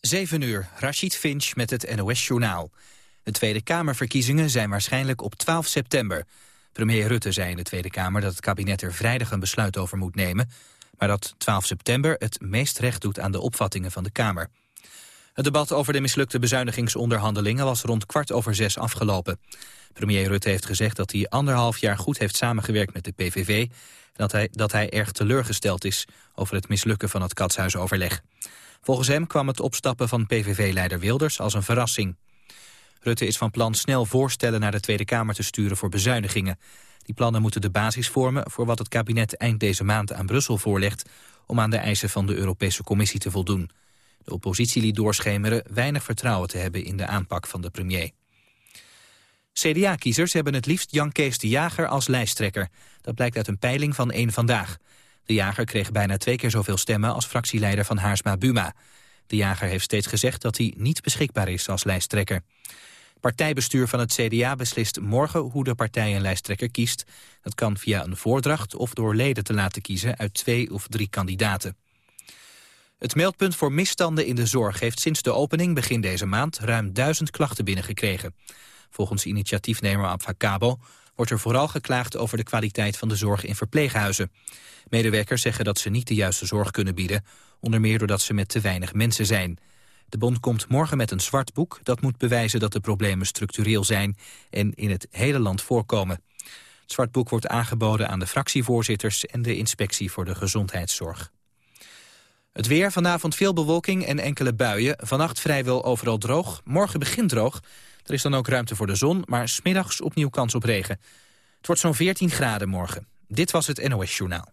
7 uur, Rashid Finch met het NOS-journaal. De Tweede Kamerverkiezingen zijn waarschijnlijk op 12 september. Premier Rutte zei in de Tweede Kamer dat het kabinet er vrijdag een besluit over moet nemen... maar dat 12 september het meest recht doet aan de opvattingen van de Kamer. Het debat over de mislukte bezuinigingsonderhandelingen was rond kwart over zes afgelopen. Premier Rutte heeft gezegd dat hij anderhalf jaar goed heeft samengewerkt met de PVV... en dat hij, dat hij erg teleurgesteld is over het mislukken van het katshuisoverleg. Volgens hem kwam het opstappen van PVV-leider Wilders als een verrassing. Rutte is van plan snel voorstellen naar de Tweede Kamer te sturen voor bezuinigingen. Die plannen moeten de basis vormen voor wat het kabinet eind deze maand aan Brussel voorlegt... om aan de eisen van de Europese Commissie te voldoen. De oppositie liet doorschemeren weinig vertrouwen te hebben in de aanpak van de premier. CDA-kiezers hebben het liefst Jan Kees de Jager als lijsttrekker. Dat blijkt uit een peiling van één Vandaag. De jager kreeg bijna twee keer zoveel stemmen als fractieleider van Haarsma Buma. De jager heeft steeds gezegd dat hij niet beschikbaar is als lijsttrekker. Partijbestuur van het CDA beslist morgen hoe de partij een lijsttrekker kiest. Dat kan via een voordracht of door leden te laten kiezen uit twee of drie kandidaten. Het meldpunt voor misstanden in de zorg heeft sinds de opening begin deze maand ruim duizend klachten binnengekregen. Volgens initiatiefnemer Abfacabo wordt er vooral geklaagd over de kwaliteit van de zorg in verpleeghuizen. Medewerkers zeggen dat ze niet de juiste zorg kunnen bieden, onder meer doordat ze met te weinig mensen zijn. De bond komt morgen met een zwart boek dat moet bewijzen dat de problemen structureel zijn en in het hele land voorkomen. Het zwart boek wordt aangeboden aan de fractievoorzitters en de inspectie voor de gezondheidszorg. Het weer, vanavond veel bewolking en enkele buien. Vannacht vrijwel overal droog. Morgen begint droog. Er is dan ook ruimte voor de zon, maar smiddags opnieuw kans op regen. Het wordt zo'n 14 graden morgen. Dit was het NOS Journaal.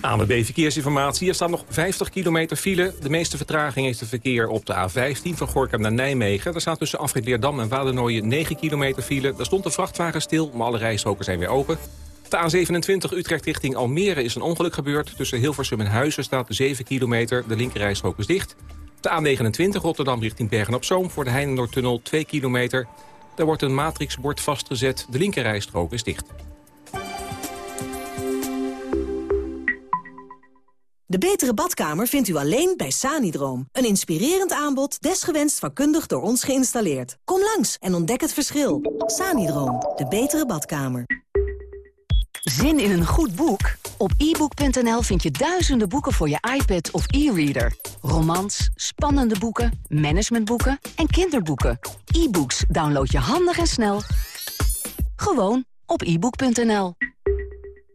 ANWB Verkeersinformatie. Er staat nog 50 kilometer file. De meeste vertraging heeft het verkeer op de A15 van Gorkum naar Nijmegen. Er staat tussen Afrit Leerdam en Wadernooien 9 kilometer file. Daar stond een vrachtwagen stil, maar alle rijstroken zijn weer open. De A27 Utrecht richting Almere is een ongeluk gebeurd. Tussen Hilversum en Huizen staat 7 kilometer. De linkerrijstrook is dicht. De A29 Rotterdam richting Bergen-op-Zoom voor de Heinenoordtunnel 2 kilometer. Daar wordt een matrixbord vastgezet. De linkerrijstrook is dicht. De betere badkamer vindt u alleen bij Sanidroom. Een inspirerend aanbod, desgewenst vakkundig door ons geïnstalleerd. Kom langs en ontdek het verschil. Sanidroom, de betere badkamer. Zin in een goed boek? Op ebook.nl vind je duizenden boeken voor je iPad of e-reader. Romans, spannende boeken, managementboeken en kinderboeken. E-books download je handig en snel. Gewoon op ebook.nl.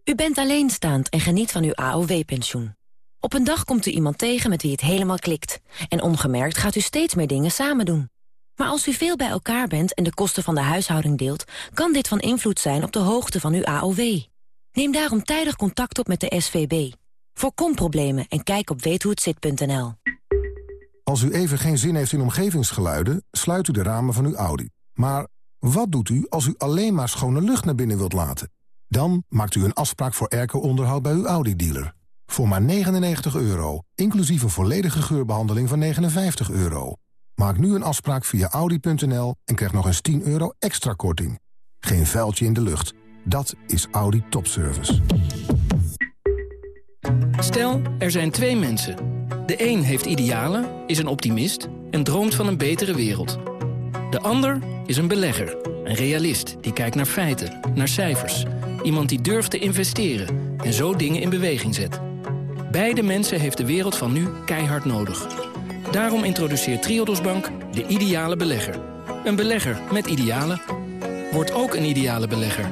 U bent alleenstaand en geniet van uw AOW-pensioen. Op een dag komt u iemand tegen met wie het helemaal klikt. En ongemerkt gaat u steeds meer dingen samen doen. Maar als u veel bij elkaar bent en de kosten van de huishouding deelt... kan dit van invloed zijn op de hoogte van uw AOW. Neem daarom tijdig contact op met de SVB. Voorkom problemen en kijk op weethohetzit.nl. Als u even geen zin heeft in omgevingsgeluiden... sluit u de ramen van uw Audi. Maar wat doet u als u alleen maar schone lucht naar binnen wilt laten? Dan maakt u een afspraak voor airco-onderhoud bij uw Audi-dealer. Voor maar 99 euro, inclusief een volledige geurbehandeling van 59 euro. Maak nu een afspraak via Audi.nl en krijg nog eens 10 euro extra korting. Geen vuiltje in de lucht. Dat is Audi Topservice. Stel, er zijn twee mensen. De een heeft idealen, is een optimist en droomt van een betere wereld. De ander is een belegger, een realist die kijkt naar feiten, naar cijfers. Iemand die durft te investeren en zo dingen in beweging zet. Beide mensen heeft de wereld van nu keihard nodig. Daarom introduceert Triodos Bank de ideale belegger. Een belegger met idealen. Word ook een ideale belegger.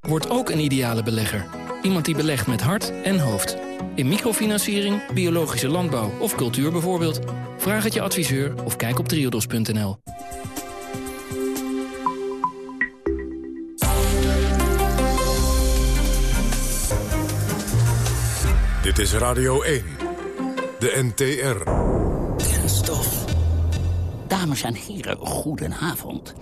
Word ook een ideale belegger. Iemand die belegt met hart en hoofd. In microfinanciering, biologische landbouw of cultuur bijvoorbeeld. Vraag het je adviseur of kijk op triodos.nl. Dit is Radio 1. de NTR. Kenstof. Dames en heren, goedenavond.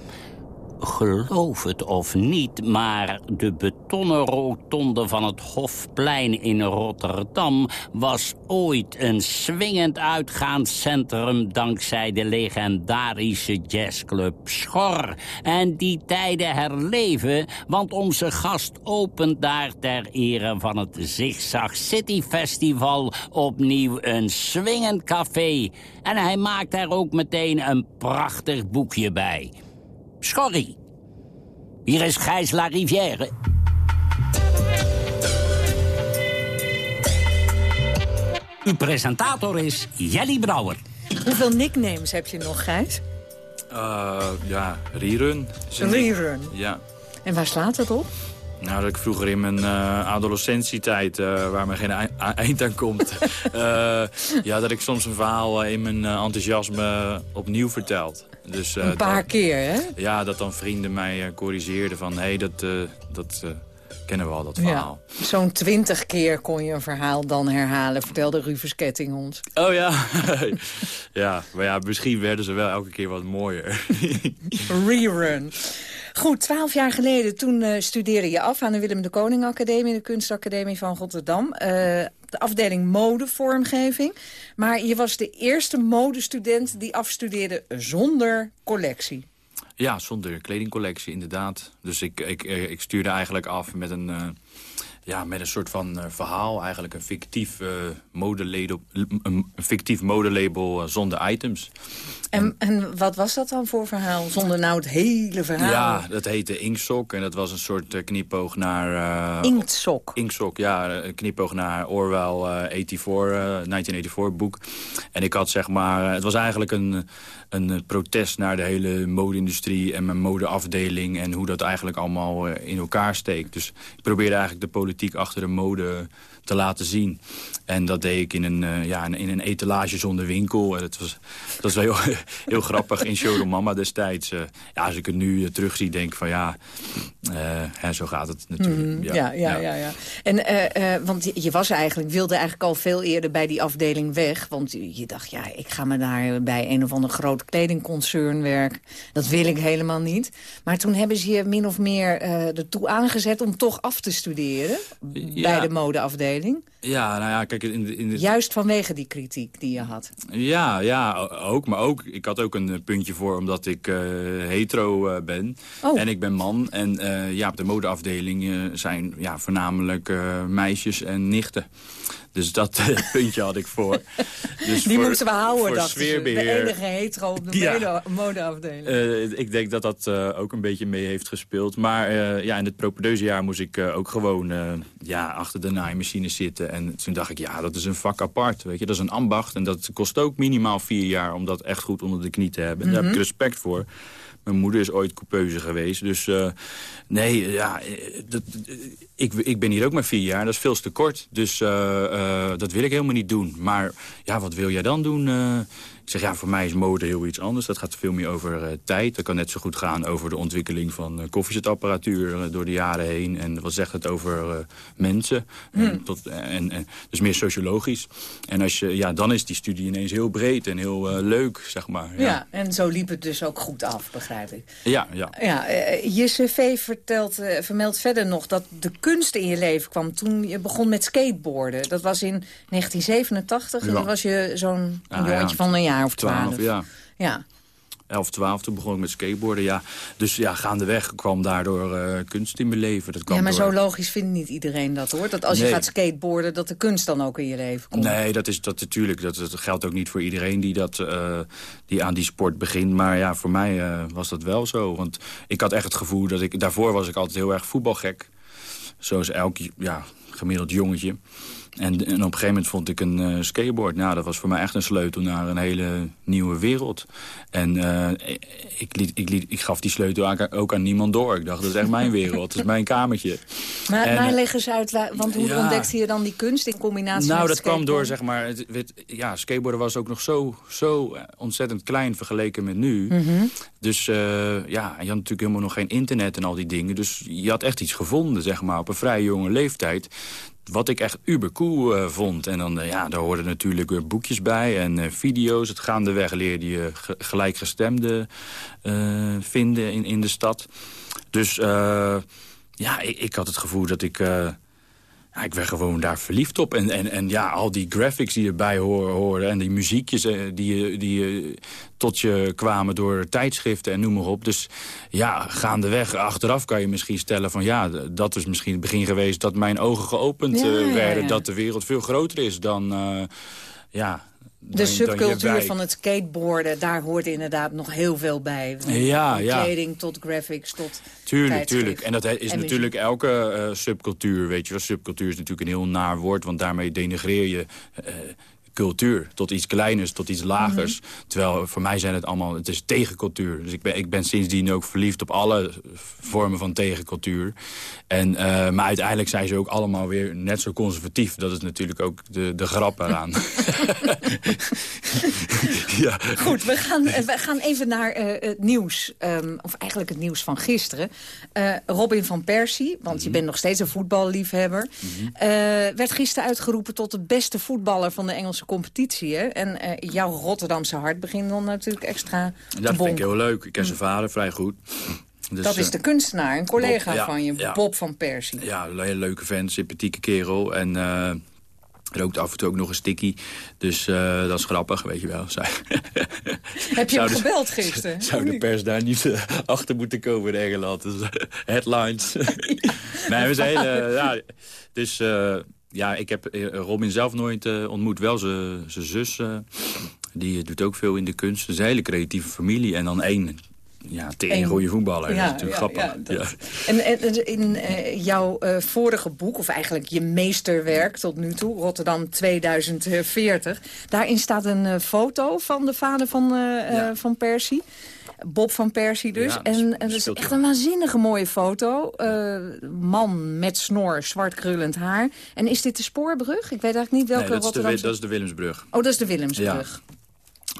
Geloof het of niet, maar de betonnen rotonde van het Hofplein in Rotterdam... was ooit een swingend uitgaanscentrum dankzij de legendarische jazzclub Schor. En die tijden herleven, want onze gast opent daar ter ere van het Zigzag City Festival... opnieuw een swingend café. En hij maakt daar ook meteen een prachtig boekje bij... Schorrie. Hier is Gijs La Rivière. Uw presentator is Jelly Brouwer. Hoeveel nicknames heb je nog, Gijs? Uh, ja, rerun. Rerun? Ja. En waar slaat het op? Nou, dat ik vroeger in mijn uh, adolescentietijd, uh, waar me geen eind aan komt... uh, ja, dat ik soms een verhaal in mijn enthousiasme opnieuw verteld. Dus, een paar dat, keer, hè? Ja, dat dan vrienden mij corrigeerden van... hé, hey, dat, dat kennen we al, dat verhaal. Ja. Zo'n twintig keer kon je een verhaal dan herhalen, vertelde Rufus Ketting ons. Oh ja, ja, maar ja, misschien werden ze wel elke keer wat mooier. Rerun. Goed, twaalf jaar geleden, toen uh, studeerde je af aan de Willem de Koning Academie... de Kunstacademie van Rotterdam. Uh, de afdeling modevormgeving. Maar je was de eerste modestudent die afstudeerde zonder collectie. Ja, zonder kledingcollectie, inderdaad. Dus ik, ik, ik stuurde eigenlijk af met een... Uh ja, met een soort van uh, verhaal. Eigenlijk een fictief, uh, een fictief modelabel zonder items. En, en wat was dat dan voor verhaal? Zonder nou het hele verhaal? Ja, dat heette Inksok. En dat was een soort knipoog naar... Inksok? Inksok, ja. Een knipoog naar Orwell 84, 1984 boek. En ik had zeg maar... Het was eigenlijk een, een protest naar de hele mode-industrie en mijn modeafdeling... en hoe dat eigenlijk allemaal in elkaar steekt. Dus ik probeerde eigenlijk de politiek achter de mode te laten zien. En dat deed ik in een, uh, ja, in een etalage zonder winkel. En dat was, dat was wel heel, heel grappig in Showroom Mama destijds. Uh, ja, als ik het nu uh, terugzie, denk van ja, hè, zo gaat het natuurlijk. Mm, ja, ja, ja, ja, ja. En, want je, je, was eigenlijk, wilde eigenlijk al veel eerder bij die afdeling weg. Want je dacht, ja, ik ga me daar bij een of ander groot kledingconcern werken. Dat wil ik helemaal niet. Maar toen hebben ze je min of meer ertoe aangezet om toch af te studeren. Bij de modeafdeling. Ja, nou ja, kijk... In in. Juist vanwege die kritiek die je had. Ja, ja, ook. Maar ook, ik had ook een eh, puntje voor omdat ik uh, hetero uh, ben. Oh. En ik ben man. En uh, ja, op de modeafdeling zijn ja, voornamelijk meisjes en nichten. Dus dat puntje had ik voor. Dus Die voor, moesten we houden, dacht sfeerbeheer. De enige hetero op de ja. modeafdeling. Uh, ik denk dat dat uh, ook een beetje mee heeft gespeeld. Maar uh, ja, in het propedeuse jaar moest ik ook gewoon ja, achter de naaimachine zitten. En toen dacht ik, ja, dat is een vak apart. Weet je? Dat is een ambacht en dat kost ook minimaal vier jaar... om dat echt goed onder de knie te hebben. Mm -hmm. Daar heb ik respect voor. Mijn moeder is ooit coupeuse geweest. Dus uh, nee, ja, dat, ik, ik ben hier ook maar vier jaar. Dat is veel te kort. Dus uh, uh, dat wil ik helemaal niet doen. Maar ja, wat wil jij dan doen? Ik zeg, ja, voor mij is mode heel iets anders. Dat gaat veel meer over uh, tijd. Dat kan net zo goed gaan over de ontwikkeling van uh, koffiezetapparatuur uh, door de jaren heen. En wat zegt het over mensen? Hmm. En tot, en, en, dus meer sociologisch. En als je, ja, dan is die studie ineens heel breed en heel leuk, zeg maar. Ja. ja. en zo liep het dus ook goed af, begrijp ik. Ja, ja. ja je cv vertelt, vermeldt verder nog dat de kunst in je leven kwam toen je begon met skateboarden. Dat was in 1987 ja. en dan was je zo'n ja, jongetje van een jaar of twaalf. twaalf. ja. Ja. 11, 12, toen begon ik met skateboarden, ja. Dus ja, gaandeweg kwam daardoor uh, kunst in mijn leven. Dat kwam ja, maar door... zo logisch vindt niet iedereen dat, hoor. Dat als nee. je gaat skateboarden, dat de kunst dan ook in je leven komt. Nee, dat is dat natuurlijk. Dat, dat geldt ook niet voor iedereen die, dat, uh, die aan die sport begint. Maar ja, voor mij uh, was dat wel zo. Want ik had echt het gevoel dat ik... Daarvoor was ik altijd heel erg voetbalgek. Zoals elk ja, gemiddeld jongetje. En, en, op een gegeven moment vond ik een uh, skateboard. Nou, dat was voor mij echt een sleutel naar een hele nieuwe wereld. En uh, ik, liet, ik, liet, ik gaf die sleutel ook aan niemand door. Ik dacht, dat is echt mijn wereld. Dat is mijn kamertje. Maar, en, maar leg eens uit, want hoe ja. ontdekte je dan die kunst in combinatie nou, met dat kwam door, zeg maar... Het, het, ja, skateboarden was ook nog zo, zo ontzettend klein vergeleken met nu. Mm -hmm. Dus uh, ja, je had natuurlijk helemaal nog geen internet en al die dingen. Dus je had echt iets gevonden, zeg maar, op een vrij jonge leeftijd wat ik echt ubercool uh, vond. En dan, ja, daar hoorden natuurlijk weer boekjes bij en video's. Het gaandeweg leerde je gelijkgestemden vinden in, in de stad. Dus ja, ik, ik, had het gevoel dat ik ja, ik werd gewoon daar verliefd op. En, en, en ja, al die graphics die erbij horen, horen en die muziekjes eh, die, die tot je kwamen door tijdschriften en noem maar op. Dus ja, gaandeweg, achteraf kan je misschien stellen van... ja, dat is misschien het begin geweest dat mijn ogen geopend eh, werden. Dat de wereld veel groter is dan... Uh, ja, de subcultuur van het skateboarden, daar hoort inderdaad nog heel veel bij. Ja, van ja. kleding tot graphics tot Tuurlijk, tuurlijk. En dat is natuurlijk elke uh, subcultuur, weet je wel. Subcultuur is natuurlijk een heel naar woord, want daarmee denigreer je... Uh, cultuur. Tot iets kleiners, tot iets lagers. Mhm. Terwijl voor mij zijn het allemaal, het is tegencultuur. Dus ik ben, ik ben sindsdien ook verliefd op alle vormen van tegencultuur. En, uh, maar uiteindelijk zijn ze ook allemaal weer net zo conservatief. Dat is natuurlijk ook de, de grap eraan. ja. Goed, we gaan, we gaan even naar uh, het nieuws. Um, of eigenlijk het nieuws van gisteren. Uh, Robin van Persie, want je mhm. bent nog steeds een voetballiefhebber... Mm werd gisteren uitgeroepen tot de beste voetballer van de Engelse competitie. Hè? En uh, jouw Rotterdamse hart begint dan natuurlijk extra Dat vind ik heel leuk. Ik ken zijn mm. vader vrij goed. Dus, dat is de kunstenaar, een collega van je, Bob van Persie. Ja, een hele leuke vent, sympathieke kerel. En uh, rookt af en toe ook nog een sticky. Dus uh, dat is grappig, weet je wel. Heb je hem gebeld gisteren? Zou de pers daar niet achter moeten komen in Engeland? Dus, headlines. nee, we zijn... ja, dus ja, ik heb eh, Robin zelf nooit uh, ontmoet. Wel zijn zus. Uh, die doet ook veel in de kunst. Het is een hele creatieve familie. En dan één ja, tegen goede voetballer. Ja, dat is natuurlijk ja, grappig. Ja, En, en, in uh, jouw uh, vorige boek, of eigenlijk je meesterwerk tot nu toe... Rotterdam 2040, daarin staat een uh, foto van de vader van, van Persie. Bob van Persie dus. en het is echt een waanzinnige mooie foto. Uh, man met snor, zwart krullend haar. En is dit de spoorbrug? Ik weet eigenlijk niet welke nee, dat Rotterdamse... Is de, dat is de Willemsbrug. Oh, dat is de Willemsbrug.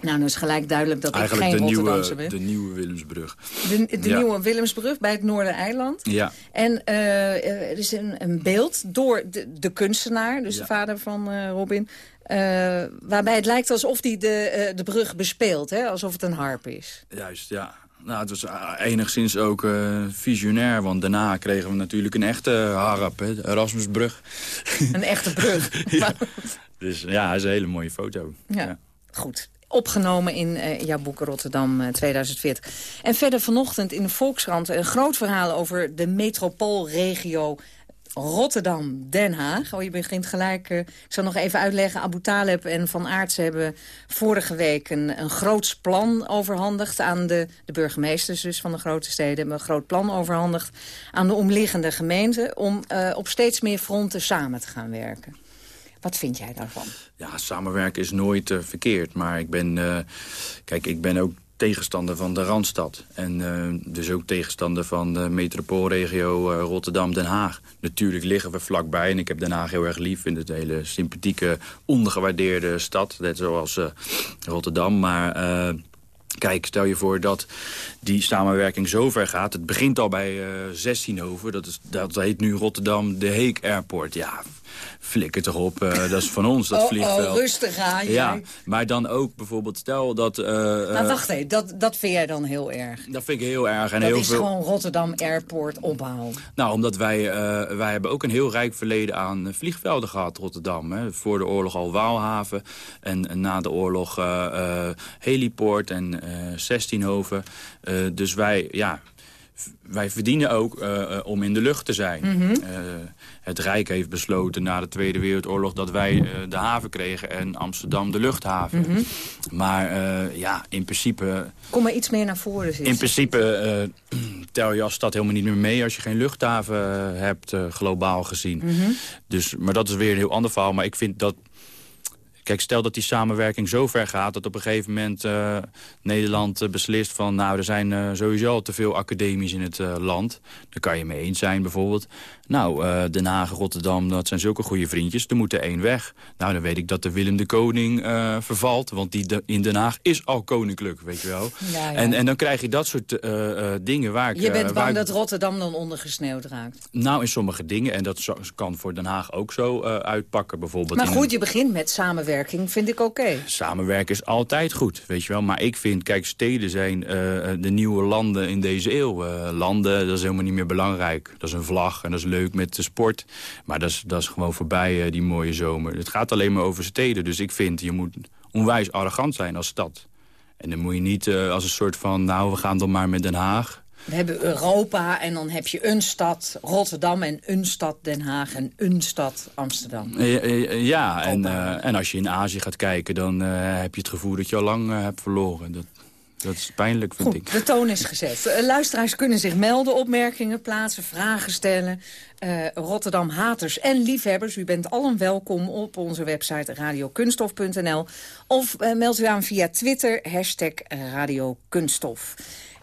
Nou, dan is gelijk duidelijk dat ik geen de Rotterdamse nieuwe, ben. de nieuwe Willemsbrug. De, de nieuwe Willemsbrug bij het Noordereiland. Ja. En uh, er is een, een, beeld door de, de kunstenaar, dus de vader van uh, Robin... Uh, waarbij het lijkt alsof hij de, de brug bespeelt, hè? alsof het een harp is. Juist, ja. Nou, het was enigszins ook uh, visionair, want daarna kregen we natuurlijk een echte harp, hè, de Erasmusbrug. Een echte brug. ja. Dus ja, het is een hele mooie foto. Ja, ja. goed opgenomen in uh, jouw boek Rotterdam uh, 2040. En verder vanochtend in de Volkskrant een groot verhaal over de metropoolregio Rotterdam-Den Haag. Oh, je begint gelijk... Uh, ik zal nog even uitleggen. Abu Taleb en Van Aerts hebben vorige week een, een groots plan overhandigd... aan de, de burgemeesters dus van de grote steden... hebben een groot plan overhandigd aan de omliggende gemeenten... om uh, op steeds meer fronten samen te gaan werken. Wat vind jij daarvan? Ja, samenwerken is nooit uh, verkeerd. Maar ik ben, kijk, ik ben ook tegenstander van de Randstad. En uh, dus ook tegenstander van de metropoolregio uh, Rotterdam-Den Haag. Natuurlijk liggen we vlakbij en ik heb Den Haag heel erg lief. vind het een hele sympathieke, ondergewaardeerde stad. Net zoals uh, Rotterdam. Maar Kijk, stel je voor dat die samenwerking zo ver gaat. Het begint al bij uh, 16 over. Dat, is, dat heet nu Rotterdam de Heek Airport. Ja, flikker toch op, uh, dat is van ons, dat oh, vliegveld. Oh, rustig aan. Ja, maar dan ook bijvoorbeeld, stel dat... Uh, nou, wacht even, dat, dat vind jij dan heel erg? Dat vind ik heel erg. En dat heel is veel... gewoon Rotterdam Airport opbouw. Nou, omdat wij, uh, wij hebben ook een heel rijk verleden aan vliegvelden gehad, Rotterdam. Hè. Voor de oorlog al Waalhaven en, en na de oorlog Heliport en Zestienhoven. dus wij, ja wij verdienen ook om in de lucht te zijn. Mm -hmm. Het Rijk heeft besloten na de Tweede Wereldoorlog... dat wij uh, de haven kregen en Amsterdam de luchthaven. Mm -hmm. Maar ja, in principe... Kom maar iets meer naar voren. In principe tel je als stad helemaal niet meer mee... als je geen luchthaven hebt, globaal gezien. Mm -hmm. dus, maar dat is weer een heel ander verhaal. Maar ik vind dat kijk, stel dat die samenwerking zo ver gaat... dat op een gegeven moment uh, Nederland uh, beslist van... nou, er zijn uh, sowieso al te veel academies in het land. Daar kan je mee eens zijn bijvoorbeeld. Nou, Den Haag, Rotterdam, dat zijn zulke goede vriendjes. Er moet er één weg. Nou, dan weet ik dat de Willem de Koning vervalt. Want die de, in Den Haag is al koninklijk, weet je wel. Ja, ja. En, en dan krijg je dat soort dingen waar ik... Je bent bang dat Rotterdam dan ondergesneeuwd raakt? Nou, in sommige dingen. En dat kan voor Den Haag ook zo uitpakken. Bijvoorbeeld maar goed, je begint met samenwerking, vind ik oké. Samenwerken is altijd goed, weet je wel. Maar ik vind, kijk, steden zijn uh, de nieuwe landen in deze eeuw. Uh, landen, dat is helemaal niet meer belangrijk. Dat is een vlag en dat is leuk met de sport. Maar dat is, dat is gewoon voorbij, die mooie zomer. Het gaat alleen maar over steden. Dus ik vind, je moet onwijs arrogant zijn als stad. En dan moet je niet als een soort van, nou, we gaan dan maar met Den Haag. We hebben Europa en dan heb je een stad Rotterdam en een stad Den Haag en een stad Amsterdam. Ja, en, uh, en als je in Azië gaat kijken, dan uh, heb je het gevoel dat je al lang uh, hebt verloren. Dat, dat is pijnlijk, vind Goed, ik. de toon is gezet. luisteraars kunnen zich melden, opmerkingen plaatsen, vragen stellen. Rotterdam-haters en liefhebbers, u bent allen welkom op onze website radiokunstof.nl. Of meld u aan via Twitter, hashtag radiokunststof.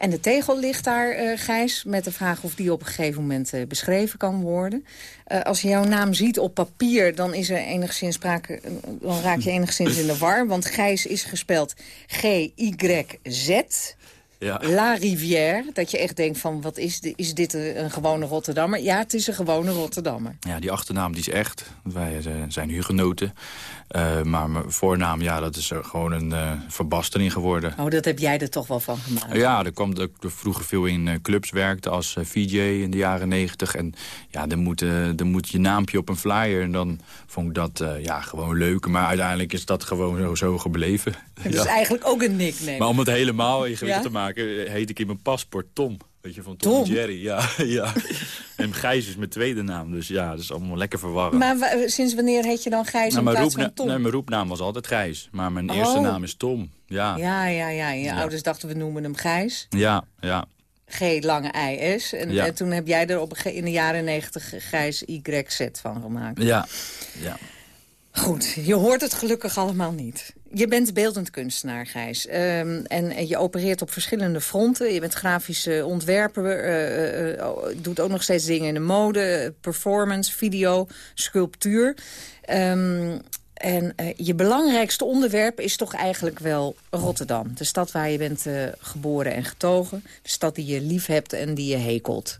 En de tegel ligt daar, uh, Gijs, met de vraag of die op een gegeven moment uh, beschreven kan worden. Uh, als je jouw naam ziet op papier, dan, is er enigszins sprake, dan raak je enigszins in de war. Want Gijs is gespeld G-Y-Z. Ja. La Rivière, dat je echt denkt van, wat is, de, is dit een, gewone Rotterdammer? Ja, het is een gewone Rotterdammer. Ja, die achternaam die is echt. Wij zijn hugenoten. Uh, maar mijn voornaam, ja, dat is gewoon een uh, verbastering geworden. Oh, dat heb jij er toch wel van gemaakt? Ja, er kwam dat ik vroeger veel in clubs werkte als VJ in de jaren negentig. En ja, dan moet, dan moet je naampje op een flyer. En dan vond ik dat ja, gewoon leuk. Maar uiteindelijk is dat gewoon zo, zo gebleven. Het is eigenlijk ook een nickname. Maar om het helemaal ingewikkeld ja? te maken, heet ik in mijn paspoort Tom. Weet je, van Tom, Tom? Jerry. Ja, ja. en Gijs is mijn tweede naam, dus ja, dat is allemaal lekker verwarrend. Maar sinds wanneer heet je dan Gijs nou, in plaats van Tom? Nee, mijn roepnaam was altijd Gijs, maar mijn oh. eerste naam is Tom. Ja, ja, ja. ja. Je ja. ouders dachten, we noemen hem Gijs. Ja, ja. G lange I S. En, ja. en toen heb jij er op, in de jaren negentig Gijs YZ van gemaakt. Ja, ja. Goed, je hoort het gelukkig allemaal niet. Je bent beeldend kunstenaar, Gijs. Um, en je opereert op verschillende fronten. Je bent grafische ontwerper, uh, doet ook nog steeds dingen in de mode... performance, video, sculptuur. Um, en je belangrijkste onderwerp is toch eigenlijk wel Rotterdam. De stad waar je bent geboren en getogen. De stad die je lief hebt en die je hekelt.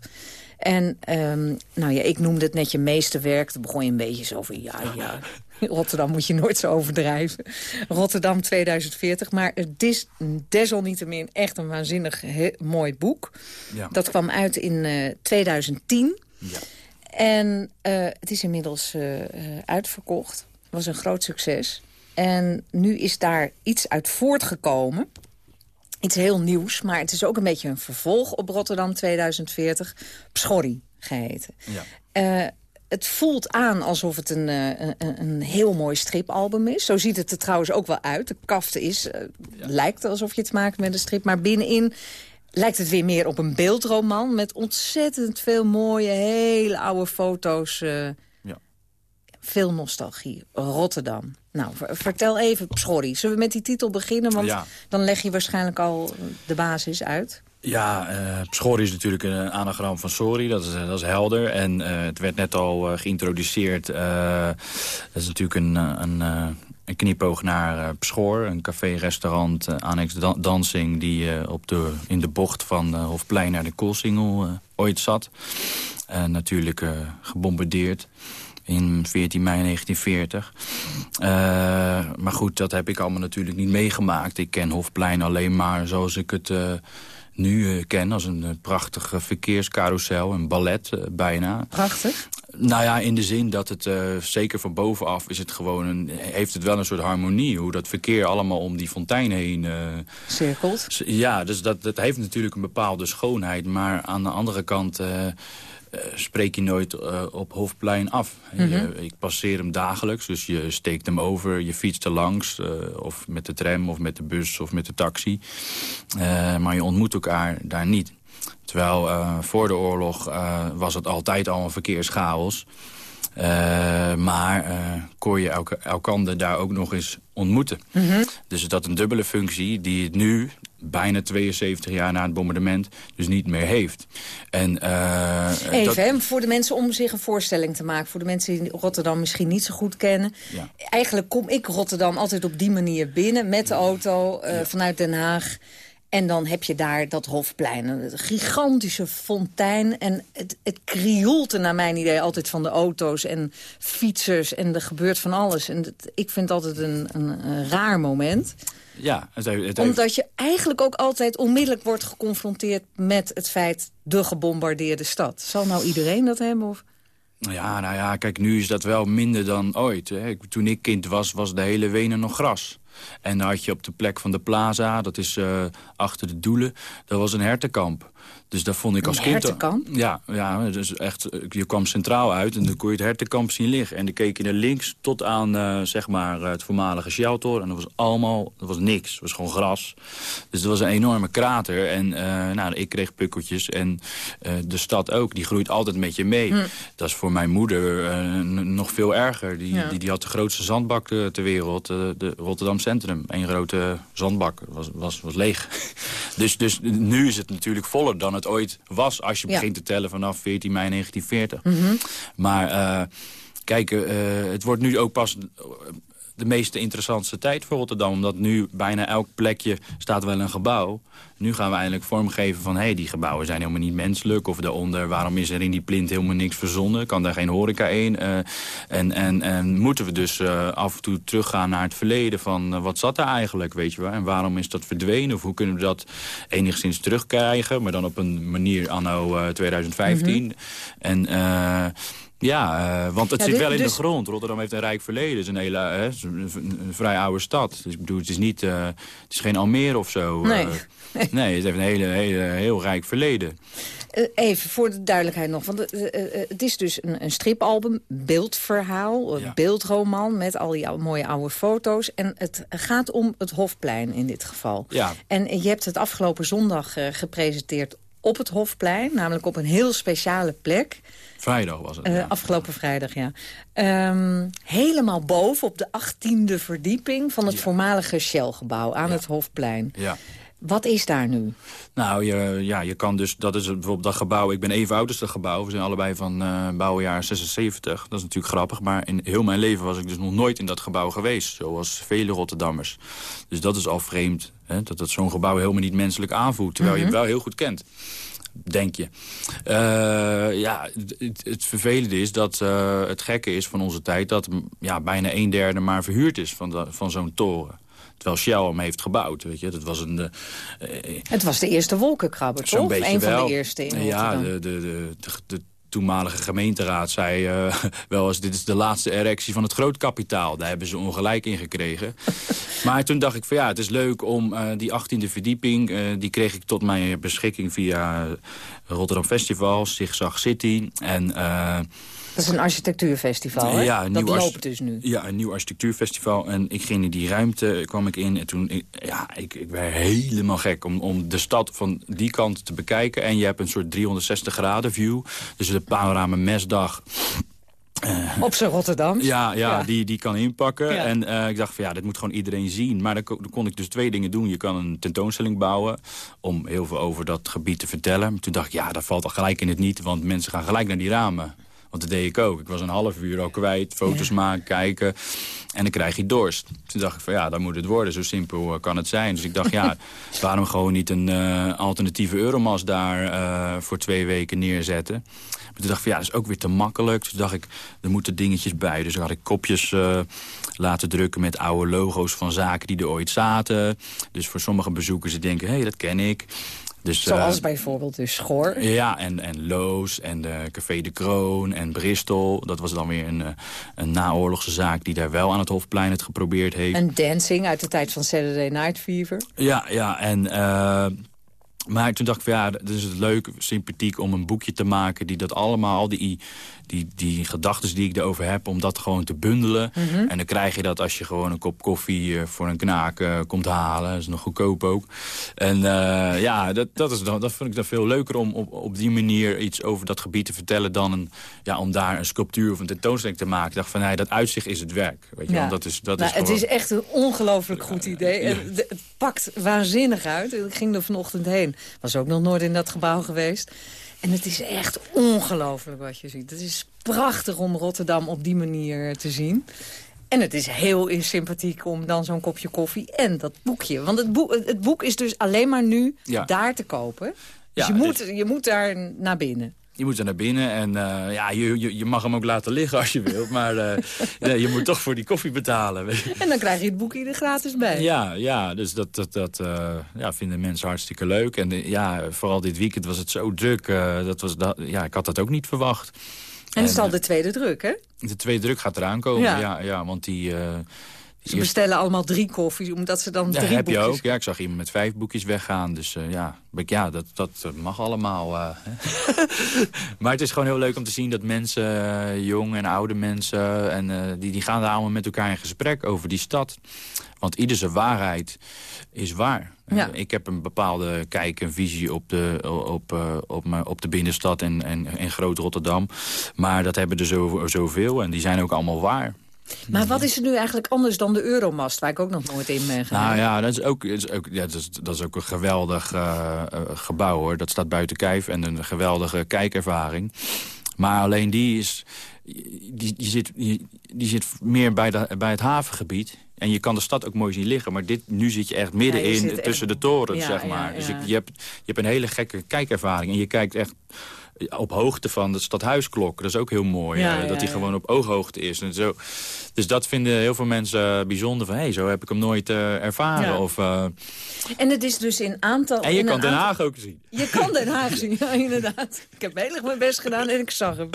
En um, nou ja, ik noemde het net je meeste werk. Toen begon je een beetje zo van, ja, ja, Rotterdam moet je nooit zo overdrijven. Rotterdam 2040. Maar het is desalniettemin echt een waanzinnig mooi boek. Ja. Dat kwam uit in uh, 2010. Ja. En uh, het is inmiddels uh, uitverkocht. was een groot succes. En nu is daar iets uit voortgekomen. Iets heel nieuws, maar het is ook een beetje een vervolg op Rotterdam 2040. Pschorri geheten. Ja het voelt aan alsof het een, eh, een, een, heel mooi stripalbum is. Zo ziet het er trouwens ook wel uit. De kaft is, uh, lijkt alsof je het maakt met een strip. Maar binnenin lijkt het weer meer op een beeldroman... met ontzettend veel mooie, hele oude foto's. Uh, ja. Veel nostalgie. Rotterdam. Nou, vertel even, sorry. Zullen we met die titel beginnen? Want dan leg je waarschijnlijk al de basis uit. Ja, uh, is natuurlijk een anagram van sorry, dat is, dat is helder. En uh, het werd net al geïntroduceerd. dat is natuurlijk een, een, een knipoog naar Pschoor, een café-restaurant, annex dancing... die op de, in de bocht van Hofplein naar de Koolsingel ooit zat. natuurlijk gebombardeerd in 14 mei 1940. maar goed, dat heb ik allemaal natuurlijk niet meegemaakt. Ik ken Hofplein alleen maar zoals ik het nu uh, ken als een uh, prachtige verkeerscarousel, een ballet bijna. Prachtig? Nou ja, in de zin dat het, zeker van bovenaf is het gewoon een, heeft het wel een soort harmonie. Hoe dat verkeer allemaal om die fontein heen... Cirkelt? Ja, dus dat, dat heeft natuurlijk een bepaalde schoonheid. Maar aan de andere kant uh, spreek je nooit uh, op Hofplein af. Mm -hmm. je, ik passeer hem dagelijks, dus je steekt hem over, je fietst er langs. Uh, of met de tram, of met de bus, of met de taxi. maar je ontmoet elkaar daar niet. Terwijl voor de oorlog was het altijd al een verkeerschaos. Maar kon je elke, elkander daar ook nog eens ontmoeten. Mhm. Dus dat een dubbele functie die het nu, bijna 72 jaar na het bombardement, dus niet meer heeft. En, Even, dat... hè, voor de mensen om zich een voorstelling te maken. Voor de mensen die Rotterdam misschien niet zo goed kennen. Ja. Eigenlijk kom ik Rotterdam altijd op die manier binnen. Met de auto vanuit Den Haag. En dan heb je daar dat Hofplein, een gigantische fontein. En het, het krioelt er naar mijn idee altijd van de auto's en fietsers. En er gebeurt van alles. En ik vind het altijd een, een, een raar moment. Ja, het heeft, het heeft... Omdat je eigenlijk ook altijd onmiddellijk wordt geconfronteerd met het feit... de gebombardeerde stad. Zal nou iedereen dat hebben? Of? Ja, nou ja, kijk, nu is dat wel minder dan ooit. Hè. Toen ik kind was, was de hele Wenen nog gras. En dan had je op de plek van de plaza, dat is uh, achter de doelen, dat was een hertenkamp. Dus dat vond ik als kind... Ja, ja dus echt, je kwam centraal uit en dan kon je het hertenkamp zien liggen. En dan keek je naar links tot aan uh, zeg maar, het voormalige Sjouwtor. En dat was allemaal, dat was niks. Het was gewoon gras. Dus dat was een enorme krater. En uh, nou, ik kreeg pukkeltjes. En uh, de stad ook, die groeit altijd met je mee. Hm. Dat is voor mijn moeder nog veel erger. Die, ja. die, die, had de grootste zandbak ter, ter wereld. de Rotterdam Centrum. Een grote zandbak. Was, was, was leeg. dus, dus nu is het natuurlijk voller dan het ooit was... als je begint te tellen vanaf 14 mei 1940. Mm -hmm. Maar uh, kijk, uh, het wordt nu ook pas de meest interessantste tijd voor Rotterdam. Omdat nu bijna elk plekje staat wel een gebouw. Nu gaan we eindelijk vormgeven van... hé, hey, die gebouwen zijn helemaal niet menselijk. Of daaronder, waarom is er in die plint helemaal niks verzonnen? Kan daar geen horeca in? Uh, en, en, en moeten we dus uh, af en toe teruggaan naar het verleden... van uh, wat zat daar eigenlijk, weet je wel? En waarom is dat verdwenen? Of hoe kunnen we dat enigszins terugkrijgen? Maar dan op een manier anno 2015. Mm -hmm. En... Ja, uh, want het Ja, zit dus- wel in dus- de grond. Rotterdam heeft een rijk verleden. Het is een, hele, hè, is een, vrij oude stad. Dus ik bedoel, het is, niet, eh, het is geen Almere of zo. eh. Nee. nee, het heeft een hele, hele, heel rijk verleden. Eh, even voor de duidelijkheid nog. Want eh, eh, eh, het is dus een, een stripalbum, beeldverhaal, een Ja. beeldroman... met al die mooie oude foto's. En het gaat om het Hofplein in dit geval. Ja. En je hebt het afgelopen zondag eh, gepresenteerd op het Hofplein. Namelijk op een heel speciale plek. Vrijdag was het. Eh, ja. Afgelopen vrijdag, ja. Ehm, helemaal boven op de achttiende verdieping... van het Ja. voormalige Shell-gebouw aan Ja. het Hofplein. Ja. Wat is daar nu? Nou, je, ja, je kan dus, dat is bijvoorbeeld dat gebouw. Ik ben even oud als dat gebouw. We zijn allebei van eh bouwjaar 76. Dat is natuurlijk grappig. Maar in heel mijn leven was ik dus nog nooit in dat gebouw geweest. Zoals vele Rotterdammers. Dus dat is al vreemd. Hè, dat dat zo'n gebouw helemaal niet menselijk aanvoelt. Terwijl je het wel heel goed kent. Denk je. Eh, ja, het, het vervelende is dat eh, het gekke is van onze tijd... dat ja, bijna een derde maar verhuurd is van, de- van zo'n toren. Terwijl Shell hem heeft gebouwd. Weet je? Dat was een, eh, Het was de eerste wolkenkrabber, toch? Een van de eerste in Ja, de, de, de, de, toenmalige gemeenteraad zei eh, wel eens... dit is de laatste erectie van het grootkapitaal. Daar hebben ze ongelijk in gekregen. maar toen dacht ik van ja, het is leuk om eh, die 18e verdieping... eh, die kreeg ik tot mijn beschikking via Rotterdam Festival, Zigzag City... en eh, Dat is een architectuurfestival, hè? Ja, een dat loopt dus nu. ja, een nieuw architectuurfestival. En ik ging in die ruimte, kwam ik in. En toen, ik- ja, ik, ik werd helemaal gek om, om de stad van die kant te bekijken. En je hebt een soort 360 graden view. Dus de panorama mesdag. Op zijn Rotterdam. Ja, ja, Ja. Die, die kan inpakken. Ja. En eh, ik dacht van ja, dit moet gewoon iedereen zien. Maar dan, dan kon ik dus twee dingen doen. Je kan een tentoonstelling bouwen om heel veel over dat gebied te vertellen. Maar toen dacht ik, ja, dat valt al gelijk in het niet. Want mensen gaan gelijk naar die ramen. Want dat deed ik ook. Ik was een half uur al kwijt, foto's maken, kijken. En dan krijg je dorst. Toen dacht ik van ja, dan moet het worden. Zo simpel eh, kan het zijn. Dus ik dacht ja, waarom gewoon niet een eh, alternatieve Euromas daar eh, voor twee weken neerzetten. Maar toen dacht ik van ja, dat is ook weer te makkelijk. Toen dacht ik, er moeten dingetjes bij. Dus had ik kopjes laten drukken met oude logo's van zaken die er ooit zaten. Dus voor sommige bezoekers die denken, hé, hey, dat ken ik. Dus, Zoals eh, bijvoorbeeld dus Schor. ja, en, en Loos en de Café de Kroon en Bristol. Dat was dan weer een, eh, een naoorlogse zaak die daar wel aan het Hofplein het geprobeerd heeft. En Dancing uit de tijd van Saturday Night Fever. Ja, ja, en... eh, Maar toen dacht ik van ja, het is het leuk, sympathiek om een boekje te maken... die dat allemaal, al die, die, die gedachten die ik erover heb... om dat gewoon te bundelen. Mhm. En dan krijg je dat als je gewoon een kop koffie eh, voor een knaak eh, komt halen. Dat is nog goedkoop ook. En eh, ja, dat, dat, is dat vind ik dan veel leuker om op, op die manier iets over dat gebied te vertellen... dan een, ja, om daar een sculptuur of een tentoonstelling te maken. Ik dacht van nee, dat uitzicht is het werk. Weet je Ja. wel? Dat is, dat Nou, is het gewoon- is echt een ongelooflijk goed idee. En pakt waanzinnig uit. Ik ging er vanochtend heen. Was ook nog nooit in dat gebouw geweest. En het is echt ongelooflijk wat je ziet. Het is prachtig om Rotterdam op die manier te zien. En het is heel sympathiek om dan zo'n kopje koffie en dat boekje. Want het boek, het boek is dus alleen maar nu Ja. daar te kopen. Dus Ja, je, moet, je moet daar naar binnen. Je moet er naar binnen en eh, ja, je, je, je mag hem ook laten liggen als je wilt. Maar eh, nee, je moet toch voor die koffie betalen. En dan krijg je het boekje er gratis bij. Ja, ja, dus dat, dat, dat eh, ja, vinden mensen hartstikke leuk. En ja, vooral dit weekend was het zo druk. dat was dat, ja, ik had dat ook niet verwacht. En het is al de tweede druk, hè? De tweede druk gaat eraan komen, Ja. ja, ja, want die... Ze bestellen allemaal drie koffies, omdat ze dan ja, drie heb je boekjes... ook. Ja, ik zag iemand met vijf boekjes weggaan. Dus eh, ja, ja dat, dat eh, mag allemaal. eh, maar het is gewoon heel leuk om te zien dat mensen, jong en oude mensen... En, die, die gaan daar allemaal met elkaar in gesprek over die stad. Want ieder zijn waarheid is waar. Ja. Ik heb een bepaalde kijk en visie op de, op, op, op de binnenstad en, en, en Groot Rotterdam. Maar dat hebben er zo, zoveel en die zijn ook allemaal waar. Maar wat is er nu eigenlijk anders dan de Euromast, waar ik ook nog nooit in ben gegaan? Nou ja, dat is ook, dat is ook, ja, dat is, dat is ook een geweldig eh, eh, gebouw hoor. Dat staat buiten kijf en een geweldige kijkervaring. Maar alleen die is, die, die, zit, die, die zit meer bij, de, bij het havengebied. En je kan de stad ook mooi zien liggen. Maar dit, nu zit je echt Ja, middenin echt- tussen de torens, Ja, zeg maar. ja, Dus je, hebt, je hebt een hele gekke kijkervaring. En je kijkt echt op hoogte van de stadhuisklok. Dat is ook heel mooi, Ja, eh, dat die gewoon op ooghoogte is. En zo. Dus dat vinden heel veel mensen eh, bijzonder. Van, hé, zo heb ik hem nooit eh, ervaren. Of, En het is dus in aantal... en je kan Den aantal- Haag ook zien. Je kan Den Haag zien, ja, inderdaad. Ik heb heel erg mijn best gedaan en ik zag hem.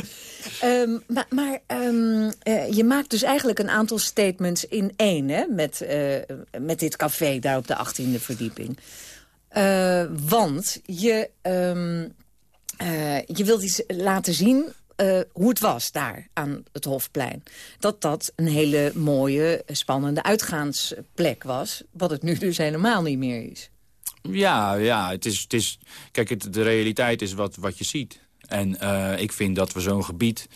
Ehm, maar maar ehm, eh, je maakt dus eigenlijk een aantal statements in één, hè? Met, met dit café daar op de 18e verdieping. Want je, ehm, eh, je wilt iets laten zien eh, hoe het was daar aan het Hofplein. Dat dat een hele mooie, spannende uitgaansplek was. Wat het nu dus helemaal niet meer is. Ja, ja het is, het is, kijk, de realiteit is wat, wat je ziet. En eh, ik vind dat we zo'n gebied...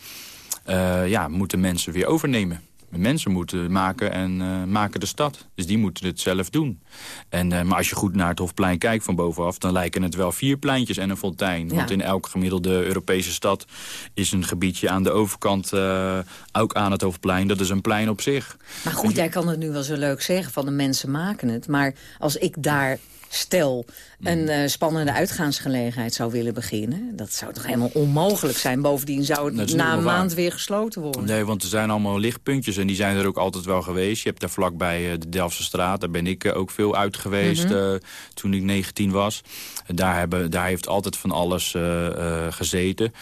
ja, moeten mensen weer overnemen. Mensen moeten maken en eh, maken de stad. Dus die moeten het zelf doen. En, eh, maar als je goed naar het Hofplein kijkt van bovenaf... dan lijken het wel vier pleintjes en een fontein. Ja. Want in elke gemiddelde Europese stad... is een gebiedje aan de overkant eh, ook aan het Hofplein. Dat is een plein op zich. Maar goed, jij kan het nu wel zo leuk zeggen van de mensen maken het. Maar als ik daar stel een eh, spannende uitgaansgelegenheid zou willen beginnen... dat zou toch helemaal onmogelijk zijn. Bovendien zou het na een waar. maand weer gesloten worden. Nee, want er zijn allemaal lichtpuntjes en die zijn er ook altijd wel geweest. Je hebt daar vlakbij eh, de Delftse straat, daar ben ik eh, ook veel uit geweest Mhm. toen ik 19 was. Daar, hebben, daar heeft altijd van alles gezeten.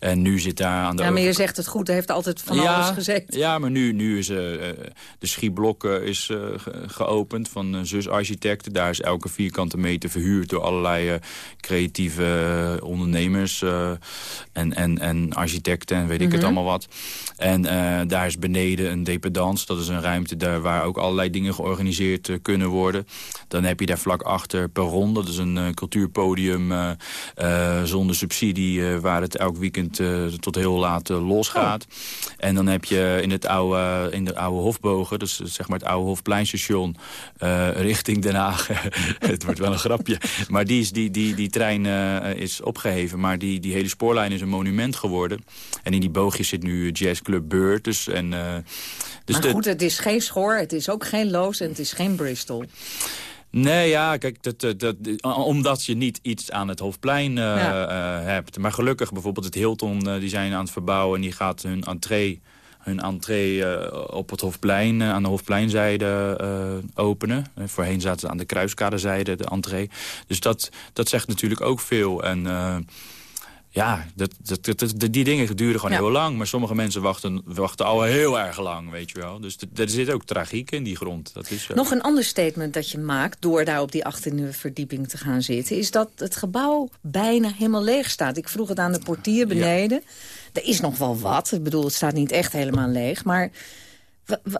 En nu zit daar aan de Ja, maar je zegt het goed, er heeft altijd van ja, alles gezegd. Ja, maar nu, nu is eh, eh, de schieblok eh, is ge- geopend van Zus Architecten. Daar is elke vierkante meter verhuurd door allerlei creatieve ondernemers en, en, en architecten en weet ik het Mhm. allemaal wat. En daar is beneden een dependance. Dat is een ruimte daar waar ook allerlei dingen georganiseerd kunnen worden. Dan heb je daar vlak achter Perron. Dat is een cultuurpodium zonder subsidie... waar het elk weekend eh, tot heel laat eh, losgaat. En dan heb je in, het oude, in de oude Hofbogen... dus zeg maar het oude Hofpleinstation... eh, richting Den Haag. het wordt wel een grapje. Maar die, is, die, die, die trein eh, is opgeheven. Maar die, die hele spoorlijn is een monument geworden. En in die boogjes zit nu Jazzclub Beurt. Dus, en, eh, dus maar goed, het is geen Schor, het is ook geen Loos en het is geen Bristol. Nee, ja, kijk, dat, dat, dat, omdat je niet iets aan het Hofplein eh, Ja. eh, hebt. Maar gelukkig bijvoorbeeld het Hilton, eh, die zijn aan het verbouwen... en die gaat hun entree, hun entree op het Hofplein, aan de Hofpleinzijde openen. Voorheen zaten ze aan de Kruiskadezijde, de entree. Dus dat, dat zegt natuurlijk ook veel. En... ja, dat, dat, dat, die dingen duren gewoon heel lang. Maar sommige mensen wachten, wachten al heel erg lang, weet je wel. Dus er zit ook tragiek in die grond. Dat is, Nog een ander statement dat je maakt... door daar op die achttiende verdieping te gaan zitten... is dat het gebouw bijna helemaal leeg staat. Ik vroeg het aan de portier beneden. Er is nog wel wat. Ik bedoel, het staat niet echt helemaal leeg. Maar uh,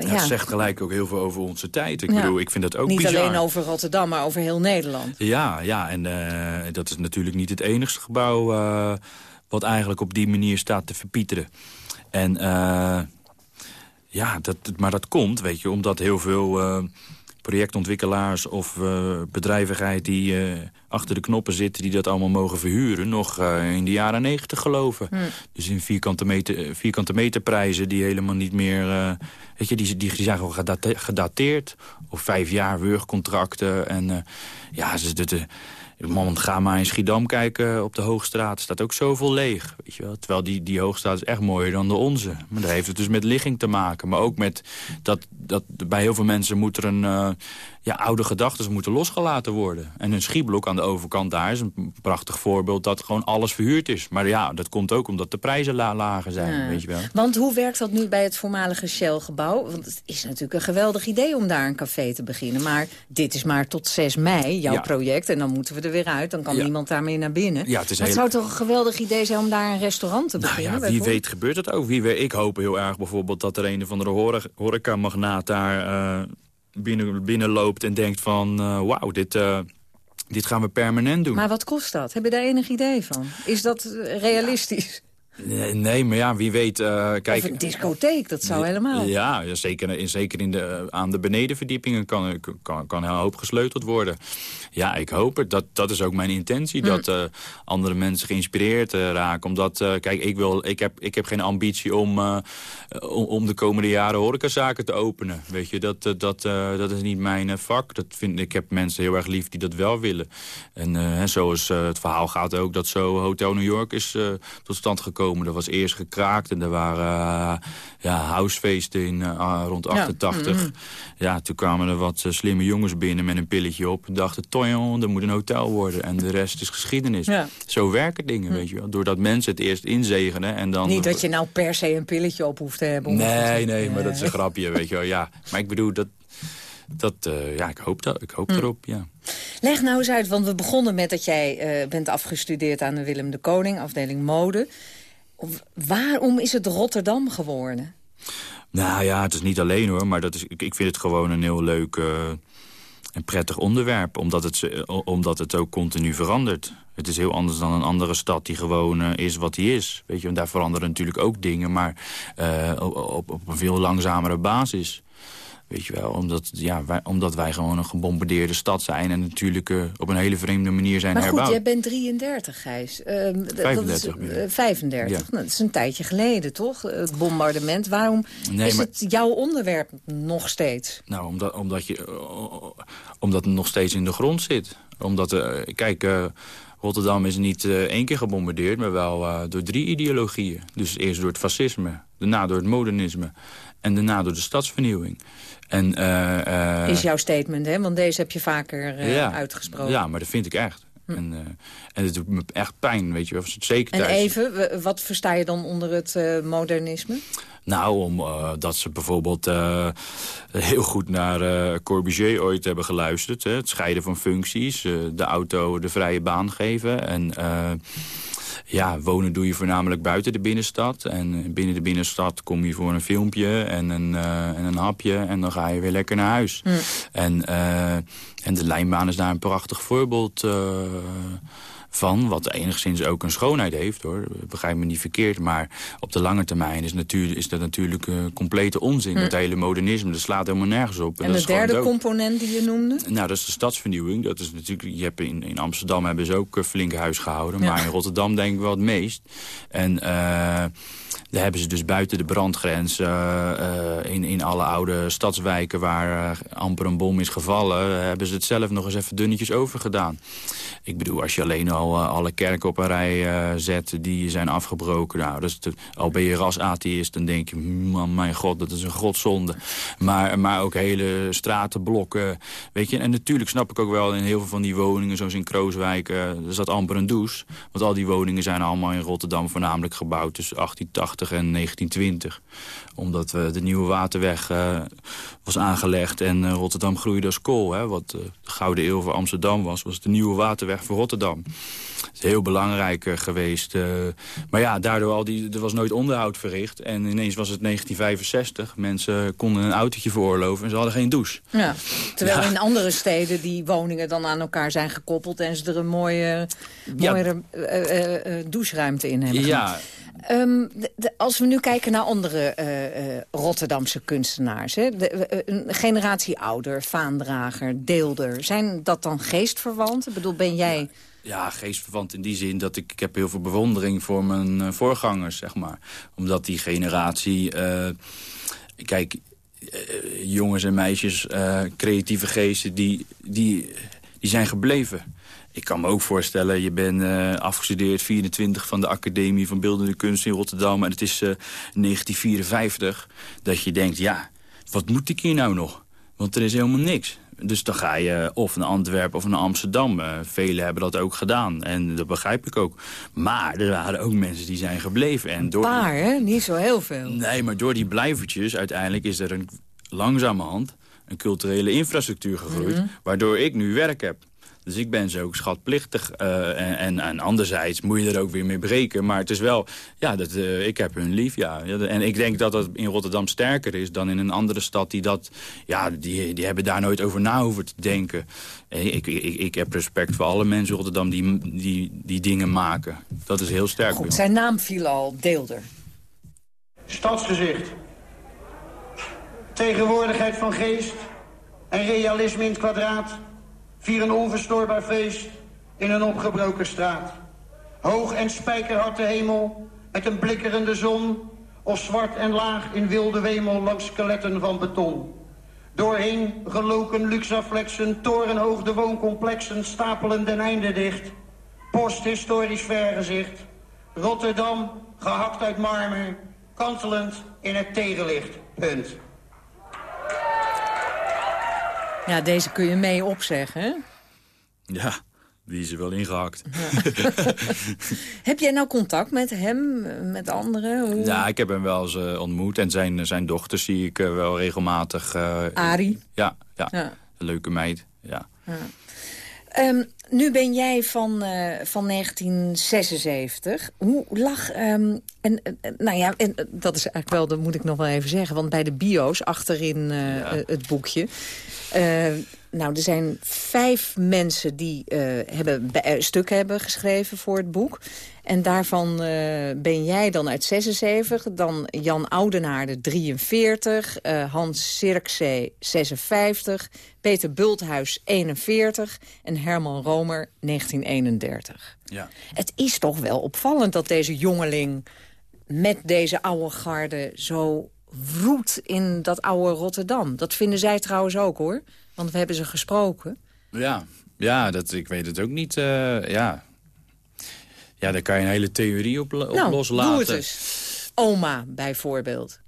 ja. Het zegt gelijk ook heel veel over onze tijd. Ik bedoel, ik vind dat ook niet bizar. Niet alleen over Rotterdam, maar over heel Nederland. Ja, ja en uh, dat is natuurlijk niet het enigste gebouw... Uh, wat eigenlijk op die manier staat te verpieteren. En ja, dat, maar dat komt, weet je, omdat heel veel projectontwikkelaars of uh, bedrijvigheid die uh, achter de knoppen zitten... die dat allemaal mogen verhuren, nog uh, in de jaren negentig geloven. Hmm. Dus in vierkante, meter, vierkante meterprijzen die helemaal niet meer... weet je, die, die, die zijn gewoon gedateerd. Of vijf jaar wurgcontracten. En ja, ze, de, de, Man, ga maar in Schiedam kijken op de Hoogstraat. Staat ook zoveel leeg. Weet je wel? Terwijl die, die Hoogstraat is echt mooier dan de onze. Maar daar heeft het dus met ligging te maken. Maar ook met dat, dat bij heel veel mensen moet er een... Uh, ja, oude gedachten moeten losgelaten worden. En een schieblok aan de overkant daar is een prachtig voorbeeld... dat gewoon alles verhuurd is. Maar ja, dat komt ook omdat de prijzen la lager zijn. Weet je wel. Want hoe werkt dat nu bij het voormalige Shell-gebouw? Want het is natuurlijk een geweldig idee om daar een café te beginnen. Maar dit is maar tot 6 mei, jouw project. En dan moeten we er weer uit. Dan kan niemand daarmee naar binnen. Ja, het, is het zou toch een geweldig idee zijn om daar een restaurant te nou beginnen? Ja, wie weet gebeurt het ook. Wie weet, ik hoop heel erg bijvoorbeeld dat er een of andere horecamagnaat daar... Uh, binnen, binnenloopt en denkt van... Uh, wauw, dit, uh, dit gaan we permanent doen. Maar wat kost dat? Heb je daar enig idee van? Is dat realistisch? Nee, nee, maar ja, wie weet... Uh, kijk, of een discotheek, dat zou helemaal... Ja, zeker, in, zeker in de, aan de benedenverdiepingen kan, kan, kan een hoop gesleuteld worden. Ja, ik hoop het. Dat, dat is ook mijn intentie. Hm. Dat uh, andere mensen geïnspireerd uh, raken. Omdat, kijk, ik, wil, ik, heb, ik heb geen ambitie om, om, om, de komende jaren horecazaken te openen. Weet je, dat, dat, dat is niet mijn vak. Dat vind, ik heb mensen heel erg lief die dat wel willen. En zoals het verhaal gaat ook dat zo Hotel New York is tot stand gekomen gekomen. Er was eerst gekraakt en er waren uh, ja, housefeesten in, uh, rond 88. Ja. Mm-hmm. ja, toen kwamen er wat uh, slimme jongens binnen met een pilletje op. En dachten, toyon, er moet een hotel worden. En de rest is geschiedenis. Ja. Zo werken dingen, mm. weet je wel. Doordat mensen het eerst inzegenen en dan... Niet dat je nou per se een pilletje op hoeft te hebben. Nee, nee, maar dat is een grapje, weet je wel. Ja, maar ik bedoel, dat, dat, uh, ja, ik hoop, dat, ik hoop mm. erop, ja. Leg nou eens uit, want we begonnen met dat jij uh, bent afgestudeerd aan de Willem de Koning, afdeling mode. Waarom is het Rotterdam geworden? Nou ja, het is niet alleen hoor, maar dat is, ik vind het gewoon een heel leuk uh, en prettig onderwerp. Omdat het, uh, omdat het ook continu verandert. Het is heel anders dan een andere stad die gewoon uh, is wat die is. Weet je, en daar veranderen natuurlijk ook dingen, maar op, op een veel langzamere basis. Weet je wel, omdat, ja, wij, omdat wij gewoon een gebombardeerde stad zijn... en natuurlijk uh, op een hele vreemde manier zijn herbouwd. Maar goed, jij bent 33, Gijs. Uh, 35. Dat is, 35, uh, nou, dat is een tijdje geleden, toch? Het bombardement. Waarom nee, is maar, het jouw onderwerp nog steeds? Nou, omdat, omdat, je, omdat het nog steeds in de grond zit. Omdat, kijk... Rotterdam is niet uh, één keer gebombardeerd, maar wel uh, door drie ideologieën. Dus eerst door het fascisme, daarna door het modernisme en daarna door de stadsvernieuwing. En, uh, is jouw statement, hè? Want deze heb je vaker ja, uitgesproken. Ja, maar dat vind ik echt. Hm. En, en het doet me echt pijn, weet je wel. Zeker en even, wat versta je dan onder het modernisme? Nou, omdat ze bijvoorbeeld heel goed naar Corbusier ooit hebben geluisterd. Hè? Het scheiden van functies, de auto de vrije baan geven. En ja, wonen doe je voornamelijk buiten de binnenstad. En binnen de binnenstad kom je voor een filmpje en een, uh, en een hapje. En dan ga je weer lekker naar huis. Hm. En, uh, en de lijnbaan is daar een prachtig voorbeeld van. Wat enigszins ook een schoonheid heeft, hoor. Begrijp me niet verkeerd. Maar op de lange termijn is, natuur, is dat natuurlijk uh, complete onzin. Hm. Het hele modernisme, dat slaat helemaal nergens op. En, en de derde component die je noemde? Nou, dat is de stadsvernieuwing. Dat is natuurlijk, je hebt in, in Amsterdam hebben ze ook uh, flink huis gehouden. Maar in Rotterdam denk ik wel het meest. En... Uh, daar hebben ze dus buiten de brandgrens uh, uh, in, in alle oude stadswijken waar uh, amper een bom is gevallen... hebben ze het zelf nog eens even dunnetjes over gedaan. Ik bedoel, als je alleen al alle kerken op een rij zet die zijn afgebroken. Nou, de, al ben je ras-atheïst, dan denk je, man, mijn god, dat is een godzonde. Maar, maar ook hele stratenblokken, weet je. En natuurlijk snap ik ook wel in heel veel van die woningen, zoals in Krooswijk, er zat amper een douche. Want al die woningen zijn allemaal in Rotterdam voornamelijk gebouwd tussen 1880 en 1920. Omdat we de Nieuwe Waterweg was aangelegd en Rotterdam groeide als kool. Hè, wat de Gouden Eeuw voor Amsterdam was, was de Nieuwe Waterweg voor Rotterdam. Dat is heel belangrijk uh, geweest. Maar ja, daardoor al die, er was nooit onderhoud verricht. En ineens was het 1965. Mensen konden een autootje veroorloven en ze hadden geen douche. Ja, terwijl ja. in andere steden die woningen dan aan elkaar zijn gekoppeld... en ze er een mooie, ja. uh, doucheruimte in hebben. Ja, De, als we nu kijken naar andere uh, uh, Rotterdamse kunstenaars... Hè, de, uh, een generatie ouder, vaandrager, deelder... zijn dat dan geestverwanten? Ik bedoel, ben jij... Ja. Geestverwant in die zin dat ik, ik heb heel veel bewondering voor mijn voorgangers, zeg maar. Omdat die generatie... Kijk, jongens en meisjes, creatieve geesten, die, die, die zijn gebleven. Ik kan me ook voorstellen, je bent uh, afgestudeerd 24 van de Academie van Beeldende Kunst in Rotterdam... en het is uh, 1954, dat je denkt, ja, wat moet ik hier nou nog? Want er is helemaal niks. Dus dan ga je of naar Antwerpen of naar Amsterdam. Uh, velen hebben dat ook gedaan. En dat begrijp ik ook. Maar er waren ook mensen die zijn gebleven. En door paar, hè? Niet zo heel veel. Nee, maar door die blijvertjes uiteindelijk is er een langzamerhand een culturele infrastructuur gegroeid... Mm -hmm. waardoor ik nu werk heb. Dus ik ben ze ook schatplichtig. Uh, en, en, en, anderzijds moet je er ook weer mee breken. Maar het is wel, ja, dat, uh, ik heb hun lief, ja. En ik denk dat dat in Rotterdam sterker is dan in een andere stad... die dat, ja, die, die hebben daar nooit over na hoeven te denken. Ik, ik, ik heb respect voor alle mensen in Rotterdam die, die, die dingen maken. Dat is heel sterk. Goed, zijn naam viel al, Deelder. Stadsgezicht. Tegenwoordigheid van geest en realisme in het kwadraat vier een onverstoorbaar feest in een opgebroken straat. Hoog en spijkerharte hemel, met een blikkerende zon... of zwart en laag in wilde wemel langs skeletten van beton. Doorheen geloken luxaflexen, torenhoog de wooncomplexen... stapelen den einde dicht. Posthistorisch vergezicht. Rotterdam, gehakt uit marmer, kantelend in het tegenlicht. Punt. Ja, deze kun je mee opzeggen, hè? Ja, die is er wel ingehakt. Ja. heb jij nou contact met hem, met anderen? Hoe... Ja, ik heb hem wel eens uh, ontmoet. En zijn, zijn dochter zie ik uh, wel regelmatig. Uh, Arie? Ja, ja, ja. Een leuke meid, ja. ja. Um, nu ben jij van, uh, van 1976. Hoe lag... Um, en, uh, nou ja, en, dat is eigenlijk wel, dat moet ik nog wel even zeggen. Want bij de bio's, achterin ja. het boekje... nou, er zijn vijf mensen die hebben, stukken hebben geschreven voor het boek. En daarvan uh, ben jij dan uit 76, dan Jan Oudenaarde 43, uh, Hans Sirkzee 56, Peter Bulthuis 41 en Herman Romer 1931. Ja. Het is toch wel opvallend dat deze jongeling met deze oude garde zo roet in dat oude Rotterdam. Dat vinden zij trouwens ook, hoor. Want we hebben ze gesproken. Ja, ja dat, ik weet het ook niet. Uh, ja, ja, daar kan je een hele theorie op, op nou, loslaten. Doe het eens. Oma, bijvoorbeeld.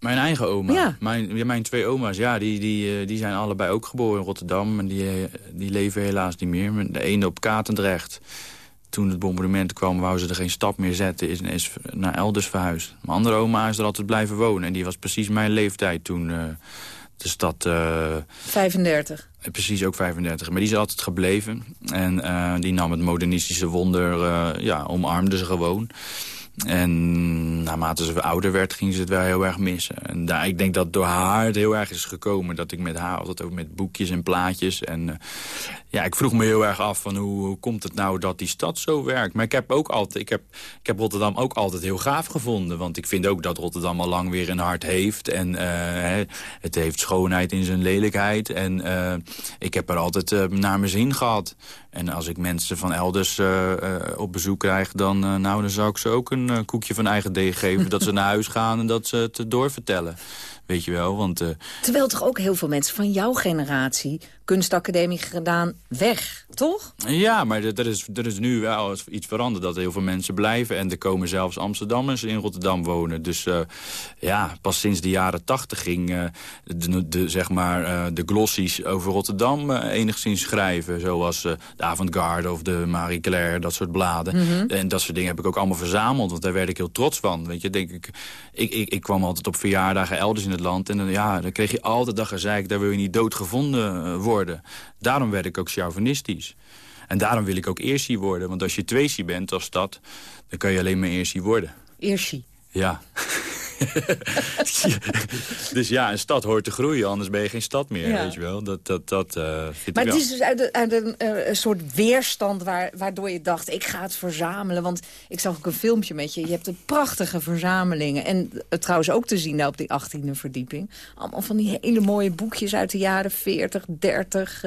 Mijn eigen oma. Ja. Mijn, ja, mijn twee oma's, ja, die, die, die zijn allebei ook geboren in Rotterdam. En die, die leven helaas niet meer. De ene op Katendrecht. Toen het bombardement kwam, wou ze er geen stap meer zetten. Is, is naar elders verhuisd. Mijn andere oma is er altijd blijven wonen. En die was precies mijn leeftijd toen... Uh, de stad... Uh, 35. Precies, ook 35. Maar die is altijd gebleven. En uh, die nam het modernistische wonder, ja, omarmde ze gewoon. En naarmate ze ouder werd, ging ze het wel heel erg missen. En daar, ik denk dat door haar het heel erg is gekomen... dat ik met haar altijd ook met boekjes en plaatjes... en uh, ja, ik vroeg me heel erg af van hoe, komt het nou dat die stad zo werkt. Maar ik heb, ook altijd, ik, heb, ik heb Rotterdam ook altijd heel gaaf gevonden. Want ik vind ook dat Rotterdam al lang weer een hart heeft. En uh, het heeft schoonheid in zijn lelijkheid. En uh, ik heb er altijd uh, naar mijn zin gehad. En als ik mensen van elders op bezoek krijg... dan, nou, dan zou ik ze ook een koekje van eigen deeg geven... dat ze naar huis gaan en dat ze het doorvertellen. Weet je wel, want... Terwijl toch ook heel veel mensen van jouw generatie kunstacademie gedaan, weg, toch? Ja, maar er is, er is nu wel iets veranderd. Dat heel veel mensen blijven. En er komen zelfs Amsterdammers in Rotterdam wonen. Dus uh, ja, pas sinds de jaren tachtig ging uh, de, de, zeg maar, uh, de glossies over Rotterdam enigszins schrijven. Zoals de Avant-Garde of de Marie Claire, dat soort bladen. Mm -hmm. En dat soort dingen heb ik ook allemaal verzameld. Want daar werd ik heel trots van. Weet je, denk ik, ik, ik, ik kwam altijd op verjaardagen elders in het land. En dan, ja, dan kreeg je altijd dag gezeik. Daar wil je niet doodgevonden worden. Daarom werd ik ook chauvinistisch. En daarom wil ik ook Eersie worden. Want als je tweesie bent als stad, dan kan je alleen maar Eersie worden. Eersie? Ja. dus ja, een stad hoort te groeien, anders ben je geen stad meer, ja. weet je wel. Dat, dat, dat, uh, maar het is dus uit, uit een, uh, een, soort weerstand waar, waardoor je dacht, ik ga het verzamelen. Want ik zag ook een filmpje met je, je hebt een prachtige verzamelingen. En uh, trouwens ook te zien op die 18e verdieping. Allemaal van die hele mooie boekjes uit de jaren 40, 30.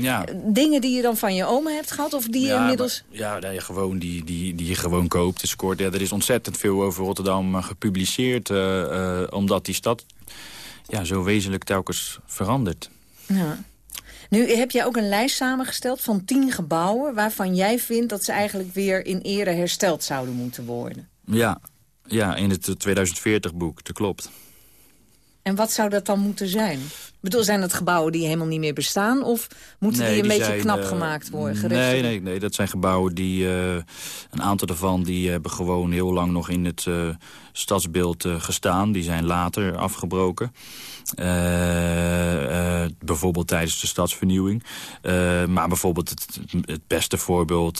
ja. Dingen die je dan van je oma hebt gehad, of die ja, je inmiddels... Maar, ja, nee, gewoon die, die, die je gewoon koopt. Dus er is ontzettend veel over Rotterdam gepubliceerd. Uh, uh, omdat die stad ja, zo wezenlijk telkens verandert. Ja. Nu heb jij ook een lijst samengesteld van tien gebouwen... waarvan jij vindt dat ze eigenlijk weer in ere hersteld zouden moeten worden. Ja, ja in het 2040-boek, dat klopt. En wat zou dat dan moeten zijn? Ik bedoel, zijn het gebouwen die helemaal niet meer bestaan? Of moeten nee, die een die beetje zijn, knap uh, gemaakt worden? Nee, nee, nee, dat zijn gebouwen die... Uh, een aantal daarvan die hebben gewoon heel lang nog in het uh, stadsbeeld gestaan. Die zijn later afgebroken. bijvoorbeeld tijdens de stadsvernieuwing. maar bijvoorbeeld het, het beste voorbeeld...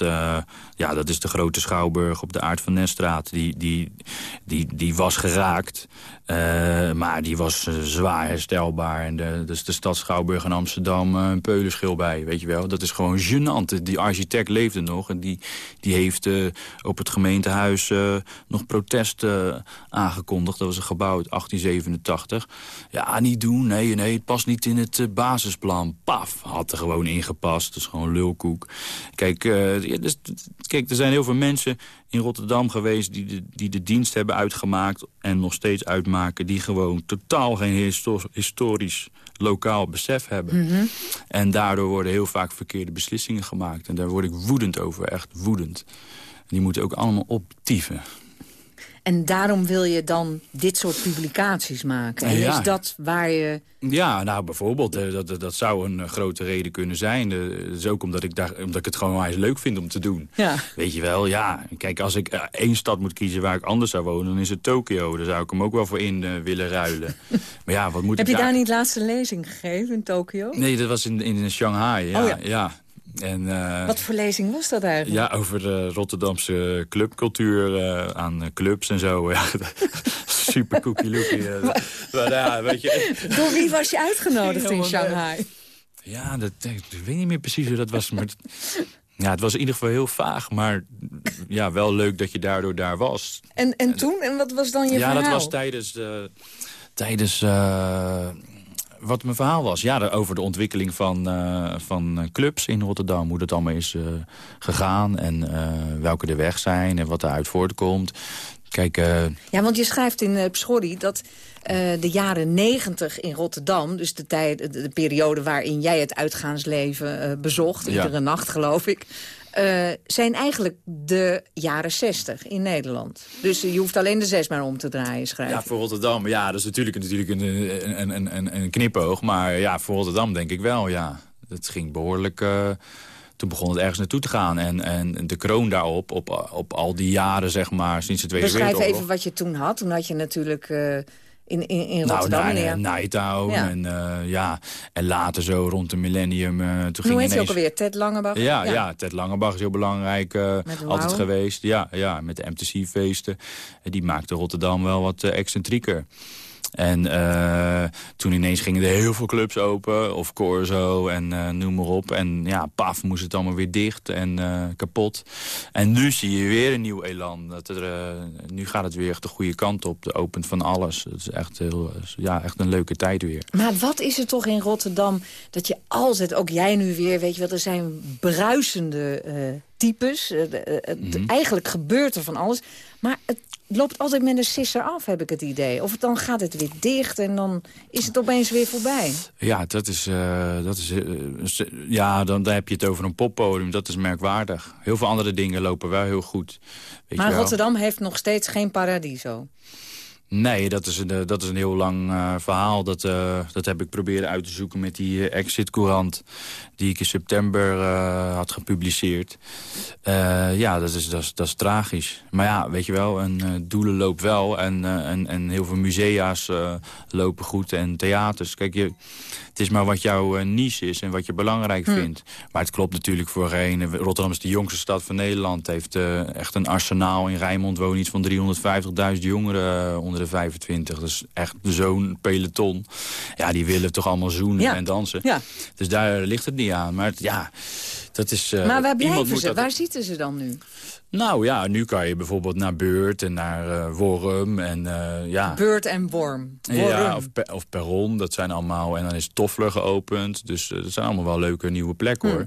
ja, dat is de grote Schouwburg op de Aard van Nestraat. Die, die, die, die was geraakt. maar die was zwaar herstelbaar. En de, dus de stad Schouwburg in Amsterdam een peulenschil bij, weet je wel. Dat is gewoon gênant. Die architect leefde nog en die, die heeft uh, op het gemeentehuis nog protest aangekondigd. Dat was een gebouw uit 1887. Ja, niet doen, nee, nee, het past niet in het basisplan. Paf, had er gewoon ingepast. Dat is gewoon lulkoek. Kijk, ja, dus, kijk, er zijn heel veel mensen in Rotterdam geweest... Die de, die de dienst hebben uitgemaakt en nog steeds uitmaken... die gewoon totaal geen histor historisch lokaal besef hebben. Mm -hmm. En daardoor worden heel vaak verkeerde beslissingen gemaakt. En daar word ik woedend over, echt woedend. En die moeten ook allemaal optieven. En daarom wil je dan dit soort publicaties maken. En ja. is dat waar je... Ja, nou bijvoorbeeld, dat, dat, dat zou een grote reden kunnen zijn. Dat is ook omdat ik, daar, omdat ik het gewoon eens leuk vind om te doen. Ja. Weet je wel, ja. Kijk, als ik één stad moet kiezen waar ik anders zou wonen... dan is het Tokio. Daar zou ik hem ook wel voor in willen ruilen. maar ja, wat moet Heb ik je daar... daar niet laatste lezing gegeven in Tokio? Nee, dat was in, in Shanghai, ja. Oh, ja. ja. En, uh, Wat voor lezing was dat eigenlijk? Ja, over de Rotterdamse clubcultuur uh, aan clubs en zo. Ja, super cookie lookie. maar, ja, weet je. Door wie was je uitgenodigd in Shanghai? Ja, dat, ik weet niet meer precies hoe dat was. Maar ja, het was in ieder geval heel vaag. Maar ja, wel leuk dat je daardoor daar was. En, en toen? En wat was dan je ja, verhaal? Ja, dat was tijdens... Tijdens uh, wat mijn verhaal was. Ja, over de ontwikkeling van, uh, van clubs in Rotterdam. Hoe dat allemaal is uh, gegaan en uh, welke de weg zijn en wat eruit voortkomt. Kijk, ja, want je schrijft in uh, Pschorri dat de jaren negentig in Rotterdam... dus de, tijd, de, de, periode waarin jij het uitgaansleven bezocht... Ja. iedere nacht, geloof ik... Uh, zijn eigenlijk de jaren 60 in Nederland. Dus je hoeft alleen de zes maar om te draaien, schrijven. Ja, voor Rotterdam. Ja, dat is natuurlijk, natuurlijk een, een, een, een, knipoog. Maar ja, voor Rotterdam denk ik wel, ja. Het ging behoorlijk... Uh, toen begon het ergens naartoe te gaan. En, en de kroon daarop, op, op al die jaren, zeg maar, sinds de Tweede Beschrijf Wereldoorlog. even wat je toen had. Toen had je natuurlijk... Uh, in, in, in Rotterdam. Nou, ja. Nighttown ja. en uh, ja. En later zo rond de millennium. Uh, toen Hoe ging ineens... je ook alweer? Ted Langebach? Ja, ja. ja Ted Langebach is heel belangrijk uh, altijd wow. geweest. Ja, ja, met de MTC-feesten. Die maakte Rotterdam wel wat excentrieker. En uh, toen ineens gingen er heel veel clubs open. Of Corso en uh, noem maar op. En ja, paf, moest het allemaal weer dicht en uh, kapot. En nu zie je weer een nieuw elan. Dat er, nu gaat het weer echt de goede kant op. De opent van alles. Het is echt, heel, ja, echt een leuke tijd weer. Maar wat is er toch in Rotterdam dat je altijd, ook jij nu weer... weet je wel, er zijn bruisende types. Eh, de- eh, Mhm. Eigenlijk gebeurt er van alles. Maar het loopt altijd met een sisser af, heb ik het idee. Of dan gaat het weer dicht en dan is het opeens weer voorbij. Ja, dat is... eh, dat is ja, dan, dan heb je het over een poppodium. Dat is merkwaardig. Heel veel andere dingen lopen wel heel goed. Weet maar je wel. Rotterdam heeft nog steeds geen paradiso. Nee, dat is een, eh, dat is een heel lang eh, verhaal. Dat, eh, dat heb ik proberen uit te zoeken met die Exit-courant... die ik in september had gepubliceerd. Ja, dat is, dat, is, dat is tragisch. Maar ja, weet je wel, een doelen loopt wel. En, en, en heel veel musea's lopen goed en theaters. Kijk, je, het is maar wat jouw eh, niche is en wat je belangrijk Hm. vindt. Maar het klopt natuurlijk voor geen... Rotterdam is de jongste stad van Nederland. heeft eh, echt een arsenaal. In Rijnmond wonen iets van 350.000 jongeren eh, onder de 25. Dat is echt zo'n peloton. Ja, die willen toch allemaal zoenen Ja. en dansen. Ja. Dus daar ligt het niet aan. Maar het- ja, dat is... eh, maar waar blijven ze? dat- Waar zitten ze dan nu? Nou ja, nu kan je bijvoorbeeld naar Beurt en naar eh Worm en eh, ja... Beurt en Worm. Ja, Worm. of, pe- of Perron, dat zijn allemaal... En dan is Toffler geopend. Dus eh, dat zijn allemaal wel leuke nieuwe plekken, Hm. hoor.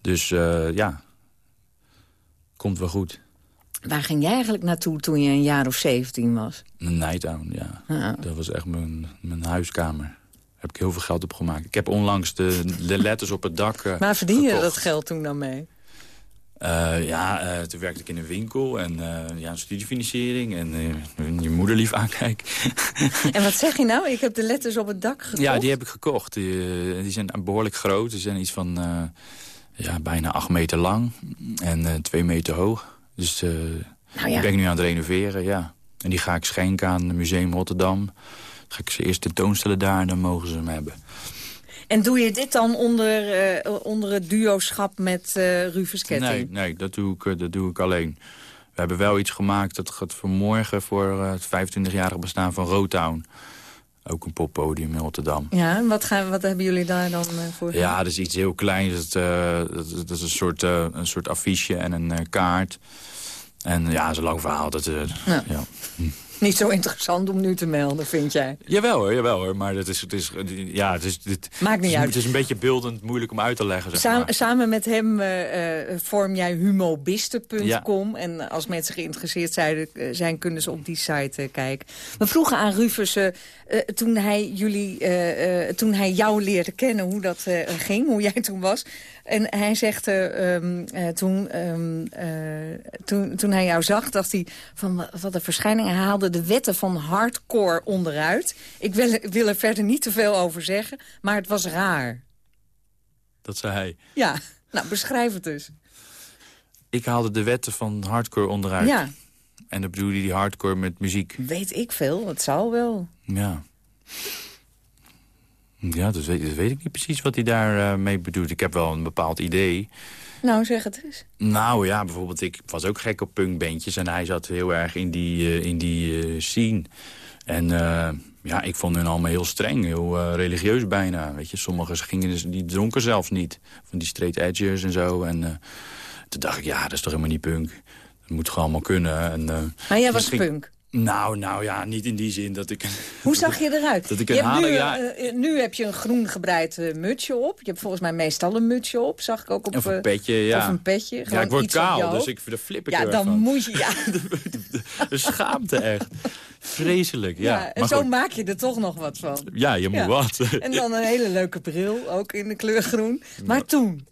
Dus ja, komt wel goed. Waar ging jij eigenlijk naartoe toen je een jaar of 17 was? Nighttown, ja. Ja. Dat was echt mijn, mijn huiskamer. Daar heb ik heel veel geld op gemaakt. Ik heb onlangs de, de letters op het dak eh, Waar verdien je gekocht. dat geld toen dan mee? Eh, ja, eh, toen werkte ik in een winkel en eh, ja, studiefinanciering en je moeder lief aankijken. En wat zeg je nou? Ik heb de letters op het dak gekocht. Ja, die heb ik gekocht. Die, die zijn behoorlijk groot. Die zijn iets van ja, bijna acht meter lang en twee meter hoog. Dus Nou ja. die ben ik nu aan het renoveren, ja. En die ga ik schenken aan het Museum Rotterdam. Dan ga ik ze eerst tentoonstellen daar en dan mogen ze hem hebben. En doe je dit dan onder, eh, onder het duo-schap met eh Rufus Ketting? Nee, nee dat, doe ik, eh, dat doe ik alleen. We hebben wel iets gemaakt dat gaat voor morgen... voor het 25-jarig bestaan van Rotown. Ook een poppodium in Rotterdam. Ja, en wat, gaan, wat hebben jullie daar dan voor? Ja, dat is iets heel kleins. Dat, dat, dat is een soort, een soort affiche en een kaart. En ja, dat is een lang verhaal. Dat, Ja. ja. Niet zo interessant om nu te melden, vind jij? Jawel hoor, jawel hoor. Maar dat is, het is, ja, het is, dit, Maakt niet het is, uit. Het is een beetje beeldend moeilijk om uit te leggen, zeg Samen, maar. samen met hem eh, eh, vorm jij humobisten.com. En als mensen geïnteresseerd zijn, eh, zijn, kunnen ze op die site kijken. We vroegen aan Rufus, eh, toen, hij jullie, toen hij jou leerde kennen, hoe dat ging, hoe jij toen was. En hij zegt, eh, ehm, eh, toen, ehm, eh, toen, toen hij jou zag, dacht hij van wa- wat een verschijning. Hij haalde de wetten van hardcore onderuit. Ik wil, wil er verder niet te veel over zeggen, maar het was raar. Dat zei hij. Ja, nou beschrijf het dus. Ik haalde de wetten van hardcore onderuit. Ja, En dan bedoelde die hardcore met muziek. weet ik veel. Het zal wel. Ja. Ja, dat weet, dat weet ik niet precies wat hij daarmee mee bedoelt. Ik heb wel een bepaald idee. Nou, zeg het eens. Nou ja, bijvoorbeeld, ik was ook gek op punkbandjes... en hij zat heel erg in die, eh, in die eh, scene. En eh, ja, ik vond hun allemaal heel streng, heel eh, religieus bijna. Weet je, sommigen gingen, dus- die dronken zelfs niet. Van die straight edgers en zo. En eh, toen dacht ik, ja, dat is toch helemaal niet punk. Dat moet gewoon allemaal kunnen. En, eh, Maar jij was punk. Nou, nou ja, niet in die zin dat ik... Hoe zag je eruit? Dat ik je een haling- nu, ja. eh, eh, nu heb je een groen gebreid eh, mutsje op. Je hebt volgens mij meestal een mutsje op. Zag ik ook op... Of een petje, ja. Of een petje. Ja, ik word je kaal, dus ik, daar flip ik Ja, dan van. moet je... Ja, De schaamte echt. Vreselijk, ja. ja, en maar zo goed, maak je er toch nog wat van. ja, je moet Ja. wat. En dan een hele leuke bril, ook in de kleur groen. Maar toen...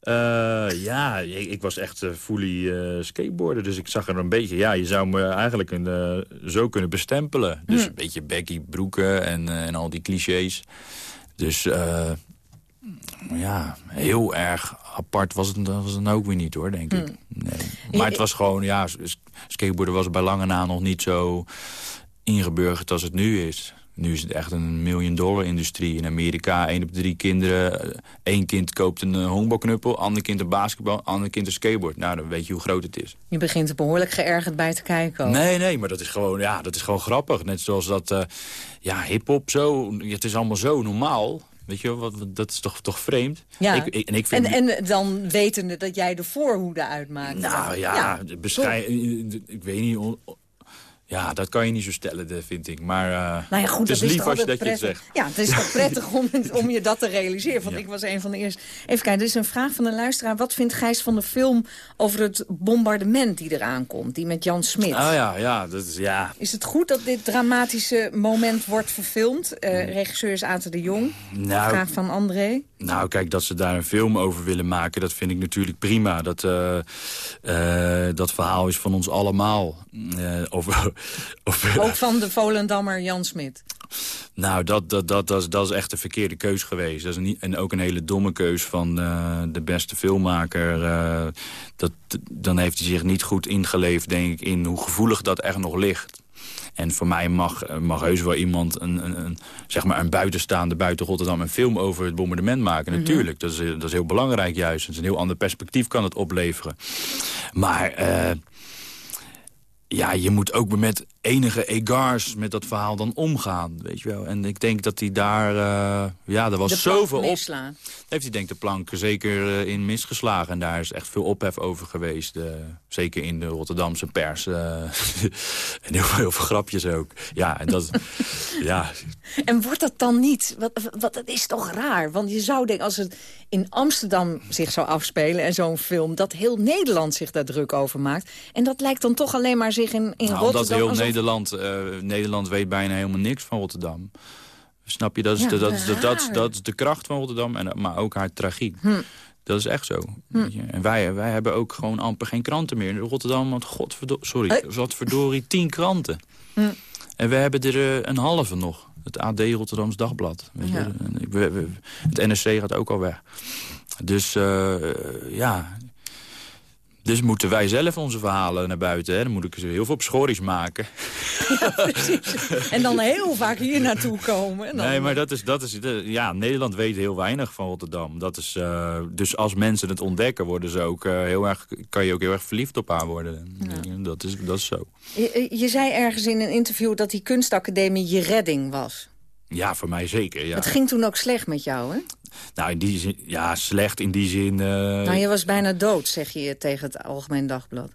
Eh, ja, ik, ik was echt eh, fully eh, skateboarder. Dus ik zag er een beetje... Ja, je zou me eigenlijk een, zo kunnen bestempelen. Dus Hm. een beetje baggy broeken en, en al die clichés. Dus ja, heel erg apart was het, was het dan ook weer niet hoor, denk ik. Nee. Maar het was gewoon, ja, skateboarden was bij lange na nog niet zo ingeburgerd als het nu is. Nu is het echt een miljoen dollar industrie. In Amerika, één op drie kinderen... eh, één kind koopt een eh, honkbalknuppel, ander kind een basketbal... ander kind een skateboard. Nou, dan weet je hoe groot het is. Je begint er behoorlijk geërgerd bij te kijken. ook. Nee, nee, maar dat is gewoon, ja, dat is gewoon grappig. Net zoals dat, eh ja, hip-hop zo, het is allemaal zo normaal. Weet je, wel, wat, dat is toch, toch vreemd? Ja. Ik, ik- en ik vind En, en dan wetende dat jij de voorhoede uitmaakt. Nou ja, beschei- ik weet niet. Ja, dat kan je niet zo stellen, dat vind ik. Maar uh, nou ja, goed, het is dat lief als je dat je het zegt. Ja, het is toch prettig om, om je dat te realiseren. Want ik was een van de eerste. Even kijken, er is een vraag van een luisteraar. Wat vindt Gijs van de film over het bombardement die eraan komt? Die met Jan Smit. Oh ja, ja, dat is, ja. Is het goed dat dit dramatische moment wordt verfilmd? Uh, regisseur is Aten de Jong. Nou, vraag van André. Nou, kijk, dat ze daar een film over willen maken, dat vind ik natuurlijk prima. Dat, uh, uh, dat verhaal is van ons allemaal. Uh, over, over, Ook van de Volendammer Jan Smit. Nou, dat, dat, dat, dat, is, dat is echt de verkeerde keus geweest. Dat is niet, en ook een hele domme keus van uh, de beste filmmaker. Uh, dat, dan heeft hij zich niet goed ingeleefd, denk ik, in hoe gevoelig dat echt nog ligt. En voor mij mag, mag heus wel iemand, een, een, een, zeg maar een buitenstaande buiten Rotterdam... een film over het bombardement maken. Mm -hmm. Natuurlijk, dat is, dat is heel belangrijk juist. Het is een heel ander perspectief kan het opleveren. Maar... Uh, ja, je moet ook met enige egars met dat verhaal dan omgaan, weet je wel. En ik denk dat hij daar, uh, ja, er was zoveel op. Mislaan. Heeft hij denk de plank zeker uh, in misgeslagen. En daar is echt veel ophef over geweest. Uh, zeker in de Rotterdamse pers. en heel, heel, veel grapjes ook. Ja, en dat, ja. En wordt dat dan niet, wat, wat, dat is toch raar? Want je zou denken, als het in Amsterdam zich zou afspelen... en zo'n film, dat heel Nederland zich daar druk over maakt. En dat lijkt dan toch alleen maar zich in, in nou, Rotterdam... Heel. Nederland, uh, Nederland weet bijna helemaal niks van Rotterdam. Snap je? Dat is, Ja, de, dat, is de, dat, dat is de kracht van Rotterdam, en, maar ook haar tragiek. Hm. Dat is echt zo. je. En wij, wij hebben ook gewoon amper geen kranten meer. Rotterdam had, godverdorie, sorry, Hey. wat verdorie, tien kranten. Hm. En we hebben er eh, een halve nog. Het AD Rotterdams Dagblad. Weet je. Ja. We- we- het NSC gaat ook al weg. Dus eh, ja... Dus moeten wij zelf onze verhalen naar buiten. Hè? Dan moet ik ze heel veel op schories maken. En dan heel vaak hier naartoe komen. En dan... Nee, maar dat is, dat is, de- ja, Nederland weet heel weinig van Rotterdam. Dat is, eh, dus als mensen het ontdekken, worden ze ook, eh, heel erg, kan je ook heel erg verliefd op haar worden. Dat, is, dat is zo. Je, je zei ergens in een interview dat die kunstacademie je redding was. Ja, voor mij zeker. Ja. Het ging toen ook slecht met jou, hè? Nou, in die zin, ja, slecht in die zin. eh, Nou, je was bijna dood, zeg je tegen het Algemeen Dagblad.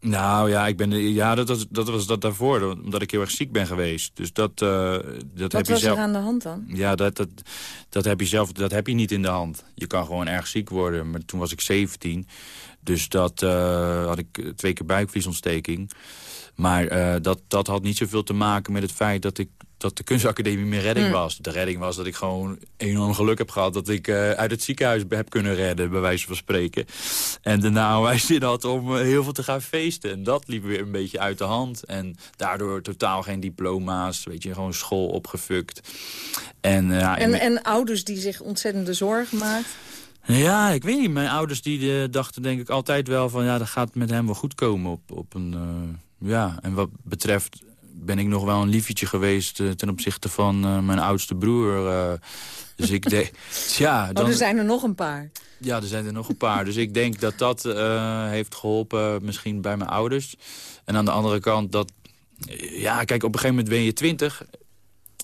Nou ja, ik ben, ja dat, was, dat was dat daarvoor, omdat ik heel erg ziek ben geweest. Dus dat, eh, dat heb Wat je was zelf. er aan de hand dan? Ja, dat, dat, dat heb je zelf dat heb je niet in de hand. Je kan gewoon erg ziek worden. Maar toen was ik 17. Dus dat eh, had ik twee keer buikvliesontsteking. Maar dat, dat had niet zoveel te maken met het feit dat ik dat de kunstacademie mijn redding Mm. was. De redding was dat ik gewoon enorm geluk heb gehad... dat ik eh, uit het ziekenhuis heb kunnen redden, bij wijze van spreken. En daarna wij zin had om eh, heel veel te gaan feesten. En dat liep weer een beetje uit de hand. En daardoor totaal geen diploma's, weet je, gewoon school opgefukt. En, eh, ja, En, en ouders die zich ontzettende zorgen maakt. ja, ik weet niet. Mijn ouders die dachten denk ik altijd wel van... ja, dat gaat met hem wel goed komen op, op een... ja, en wat betreft ben ik nog wel een liefje geweest... eh, ten opzichte van eh, mijn oudste broer. eh. dus ik denk... ja, Oh, dan, er zijn er nog een paar. ja, er zijn er nog een paar. Dus ik denk dat dat heeft geholpen misschien bij mijn ouders. En aan de andere kant dat... Ja, kijk, op een gegeven moment ben je twintig...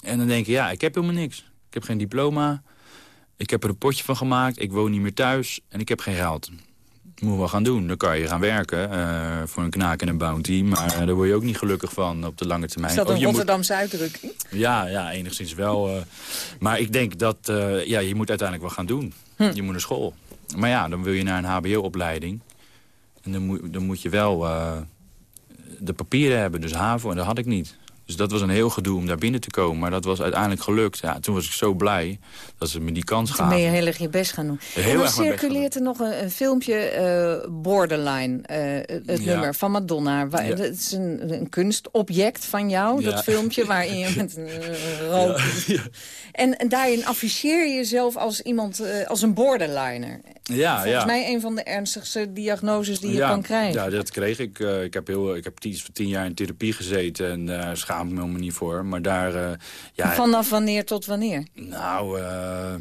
en dan denk je, ja, ik heb helemaal niks. Ik heb geen diploma... Ik heb er een potje van gemaakt, ik woon niet meer thuis en ik heb geen geld. Moet wel gaan doen. Dan kan je gaan werken eh, voor een knaak en een bounty. Maar eh, daar word je ook niet gelukkig van op de lange termijn. Is dat een moet- Rotterdamse uitdrukking? ja, ja, enigszins wel. eh. maar ik denk dat ja, je moet uiteindelijk wel gaan doen. Hm. Je moet naar school. Maar ja, dan wil je naar een hbo-opleiding. En dan moet, dan moet je wel de papieren hebben, dus HAVO. En dat had ik niet. Dus dat was een heel gedoe om daar binnen te komen. Maar dat was uiteindelijk gelukt. Ja, toen was ik zo blij dat ze me die kans Toen ben je gaven. heel erg je best gaan doen. Heel en dan circuleert er nog een, een filmpje, eh, Borderline, eh, het Ja. nummer van Madonna. Waar, Ja. Het is een, een kunstobject van jou, Ja. dat filmpje, waarin je met een eh, rook... En, en daarin afficheer je jezelf als iemand, als een borderliner. Ja, Volgens ja. mij een van de ernstigste diagnoses die je ja, kan krijgen. Ja, dat kreeg ik. Eh, ik heb, heel, ik heb tien, tien jaar in therapie gezeten en daar schaam ik me helemaal niet voor. Maar daar, eh, ja, Vanaf wanneer tot wanneer? nou, eh,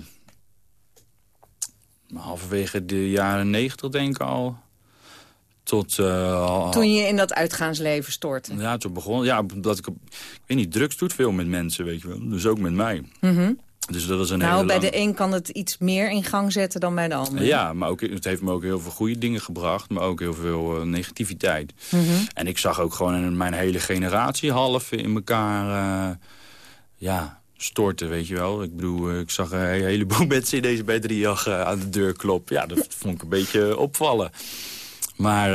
halverwege de jaren negentig denk ik al. Tot, eh, Toen je in dat uitgaansleven stortte. ja, toen begon, ja, omdat ik, ik weet niet, drugs doet veel met mensen, weet je wel. Dus ook met mij. Mhm. Dus dat een nou, hele bij de een kan het iets meer in gang zetten dan bij de ander. Ja, maar ook, het heeft me ook heel veel goede dingen gebracht. Maar ook heel veel eh, negativiteit. Mhm. En ik zag ook gewoon in mijn hele generatie half in elkaar eh, ja, storten, weet je wel. Ik bedoel, eh, ik zag een he- heleboel mensen in deze b 3 aan de deur kloppen. Ja, dat vond ik een beetje opvallen. Maar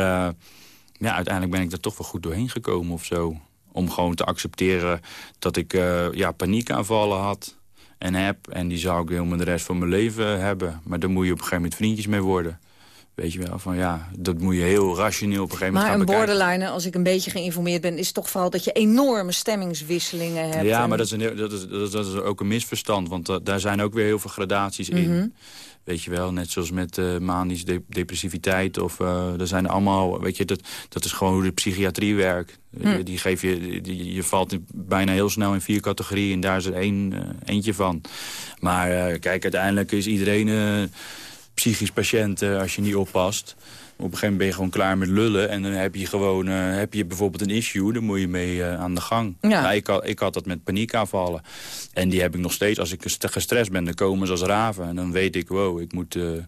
ja, uiteindelijk ben ik er toch wel goed doorheen gekomen of zo. Om gewoon te accepteren dat ik ja, paniekaanvallen had en heb. En die zou ik helemaal de rest van mijn leven hebben. Maar daar moet je op een gegeven moment vriendjes mee worden. Weet je wel, van ja, dat moet je heel rationeel op een gegeven moment Maar een gaan bekijken. borderliner, als ik een beetje geïnformeerd ben... is toch vooral dat je enorme stemmingswisselingen hebt. Ja, en- maar dat is, een, heel- dat, is, dat, is, dat is ook een misverstand. Want da- daar zijn ook weer heel veel gradaties in. Weet je wel, net zoals met eh manisch de- depressiviteit. Of eh er zijn allemaal, weet je, dat, dat is gewoon hoe de psychiatrie werkt. Hm. Die geef je, die, je valt bijna heel snel in vier categorieën. En daar is er één, eh, eentje van. Maar eh, kijk, uiteindelijk is iedereen eh, psychisch patiënt eh, als je niet oppast. Op een gegeven moment ben je gewoon klaar met lullen. En dan heb je gewoon eh, heb je bijvoorbeeld een issue. Dan moet je mee eh, aan de gang. Ja. Nou, ik, had, ik had dat met paniekaanvallen. En die heb ik nog steeds. Als ik gest- gestrest ben, dan komen ze als raven. En dan weet ik, wow, ik moet... eh, En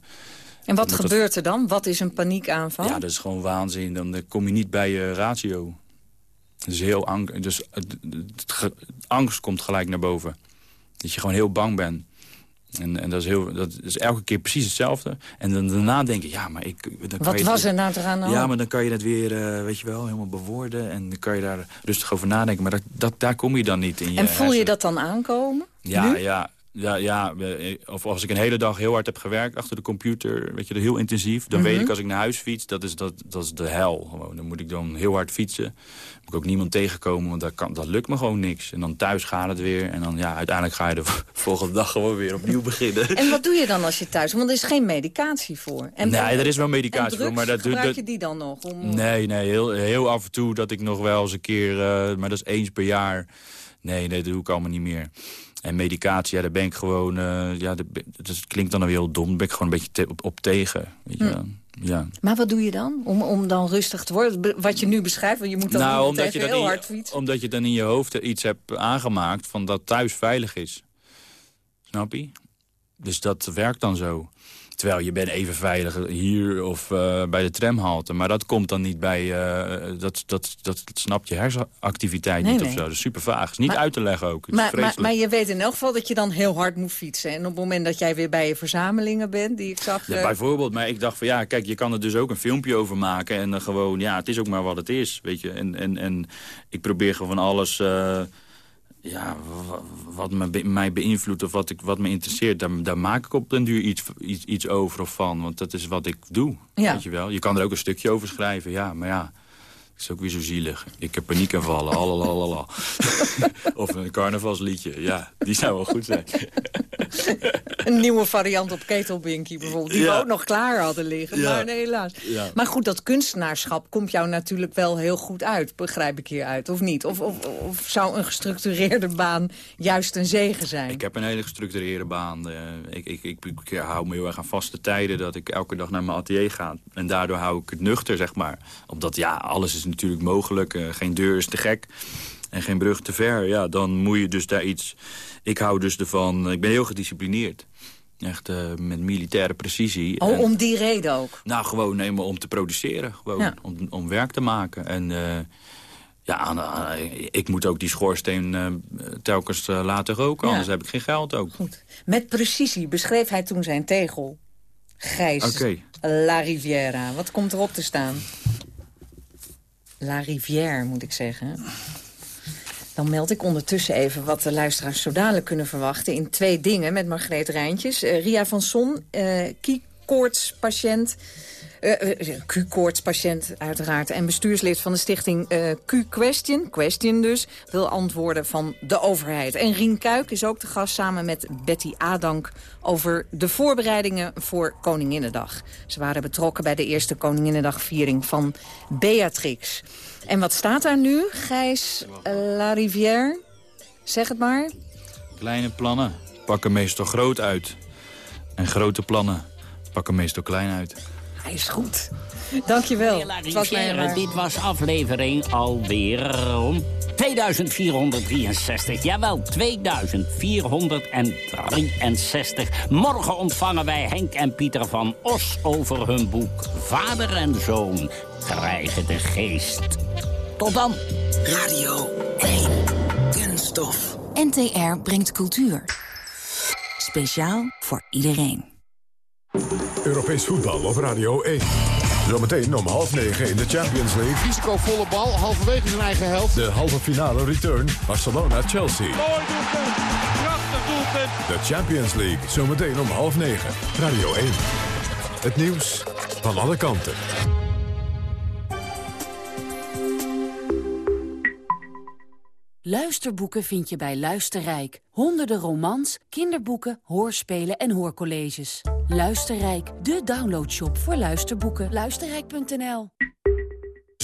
wat moet dat- gebeurt er dan? Wat is een paniekaanval? ja, dat is gewoon waanzin. Dan kom je niet bij je ratio. Dus heel ang dus, angst komt gelijk naar boven. Dat je gewoon heel bang bent. En, en dat, is heel, dat is elke keer precies hetzelfde. En dan daarna denk je, ja, maar ik... Dan kan Wat je was er nou toch aan de hand? Ja, maar dan kan je het weer, eh, weet je wel, helemaal bewoorden. En dan kan je daar rustig over nadenken. Maar dat, dat, daar kom je dan niet in je en voel je hersenen. dat dan aankomen? Ja, Nu? ja, ja, ja. Of als ik een hele dag heel hard heb gewerkt achter de computer, weet je, heel intensief. Dan Mhm. weet ik als ik naar huis fiets, dat is, dat, dat is de hel. Gewoon. Dan moet ik dan heel hard fietsen. Moet ik ook niemand tegenkomen, want dat, kan, dat lukt me gewoon niks. En dan thuis gaat het weer. En dan, ja, uiteindelijk ga je de volgende dag gewoon weer opnieuw beginnen. En wat doe je dan als je thuis... Want er is geen medicatie voor. En, nee, er is wel medicatie voor, maar dat gebruik Dat, je die dan nog? Om... Nee, nee, heel, heel af en toe dat ik nog wel eens een keer... eh, maar dat is eens per jaar. Nee, nee, dat doe ik allemaal niet meer. En medicatie, ja, daar ben ik gewoon... eh, ja, dat, dat klinkt dan weer heel dom. Daar ben ik gewoon een beetje te- op, op tegen. Weet je Hm. Ja. Maar wat doe je dan? Om, om dan rustig te worden? Wat je nu beschrijft, want je moet dan Nou, omdat je, heel hard fietsen. omdat je dan in je hoofd iets hebt aangemaakt... van dat thuis veilig is. Snap je? Dus dat werkt dan zo. Terwijl je bent even veilig hier of eh, bij de tramhalte. Maar dat komt dan niet bij... eh, dat, dat, dat, snapt je hersenactiviteit Nee, niet nee. of zo. Dat is super vaag. is niet Maar- uit te leggen ook. Maar, maar, je weet in elk geval dat je dan heel hard moet fietsen. En op het moment dat jij weer bij je verzamelingen bent, die ik zag... Ja, eh, bijvoorbeeld, maar ik dacht van ja, kijk, je kan er dus ook een filmpje over maken. En dan gewoon, ja, het is ook maar wat het is, weet je. En, en, en ik probeer gewoon alles, ja, wa- wat me, be- mij beïnvloedt of wat, ik, wat me interesseert. Daar, daar maak ik op den duur iets, iets, iets over of van. Want dat is wat ik doe, Ja. weet je wel. Je kan er ook een stukje over schrijven, ja, maar ja... Het is ook weer zo zielig. Ik heb paniekaanvallen, alalalala. of een carnavalsliedje, ja, die zou wel goed zijn. Een nieuwe variant op Ketelbinky bijvoorbeeld. Die we Ja. ook nog klaar hadden liggen. Ja. Maar nee, helaas. Ja. Maar goed, dat kunstenaarschap komt jou natuurlijk wel heel goed uit. Begrijp ik hieruit, of niet? Of, of, of zou een gestructureerde baan juist een zegen zijn? Ik heb een hele gestructureerde baan. Eh, ik, ik, ik, ik hou me heel erg aan vaste tijden dat ik elke dag naar mijn atelier ga. En daardoor hou ik het nuchter, zeg maar. Omdat ja, alles is natuurlijk mogelijk. Eh, geen deur is te gek en geen brug te ver. Ja, dan moet je dus daar iets... Ik hou dus ervan... Ik ben heel gedisciplineerd. Echt eh, met militaire precisie. Oh, En- om die reden ook? nou, gewoon nee, maar om te produceren. Gewoon Ja. om, om werk te maken. En eh, ja, ik moet ook die schoorsteen telkens laten roken. Ja. Anders heb ik geen geld ook. Goed. Met precisie beschreef hij toen zijn tegel. Gijs. La Riviera. Wat komt erop te staan? La Rivière, moet ik zeggen. Dan meld ik ondertussen even wat de luisteraars zo dadelijk kunnen verwachten... in twee dingen met Margreet Rijntjes. Eh, Ria van Son, eh Q-koortspatiënt... eh, Q-koortspatiënt uiteraard... en bestuurslid van de stichting Q-Question, Question dus... wil antwoorden van de overheid. En Rien Kuik is ook de gast samen met Betty Adank... over de voorbereidingen voor Koninginnedag. Ze waren betrokken bij de eerste Koninginnedagviering van Beatrix. En wat staat daar nu, Gijs eh, La Rivière? Zeg het maar. Kleine plannen pakken meestal groot uit. En grote plannen pakken meestal klein uit. Is goed. Dankjewel. Het was mij Hilarifiëren, dit was aflevering alweer 2463. Jawel, 2463. Morgen ontvangen wij Henk en Pieter van Os over hun boek Vader en Zoon krijgen de geest. Tot dan. Radio 1. Kunststof. NTR brengt cultuur. Speciaal voor iedereen. Europees voetbal op Radio 1. Zometeen om half negen in de Champions League. Risicovolle bal, halverwege zijn eigen helft. De halve finale return Barcelona-Chelsea. Mooi doelpunt, prachtig doelpunt. De Champions League, zometeen om half negen. Radio 1. Het nieuws van alle kanten. Luisterboeken vind je bij Luisterrijk. Honderden romans, kinderboeken, hoorspelen en hoorcolleges. Luisterrijk, de downloadshop voor luisterboeken. Luisterrijk.nl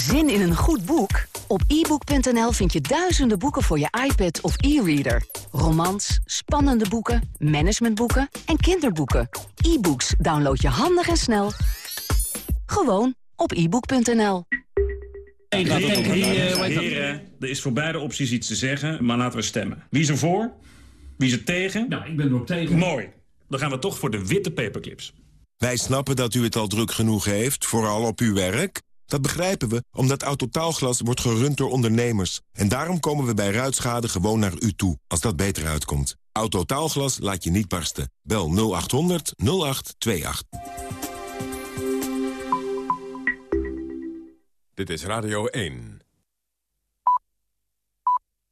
Zin in een goed boek? Op ebook.nl vind je duizenden boeken voor je iPad of e-reader. Romans, spannende boeken, managementboeken en kinderboeken. E-books download je handig en snel. Gewoon op ebook.nl. Heren, er is voor beide opties iets te zeggen, maar laten we stemmen. Wie is er voor? Wie is er tegen? Nou, ik ben er ook tegen. Mooi. Dan gaan we toch voor de witte paperclips. Wij snappen dat u het al druk genoeg heeft, vooral op uw werk. Dat begrijpen we, omdat Autotaalglas wordt gerund door ondernemers. En daarom komen we bij ruitschade gewoon naar u toe, als dat beter uitkomt. Autotaalglas laat je niet barsten. Bel 0800 0828. Dit is Radio 1.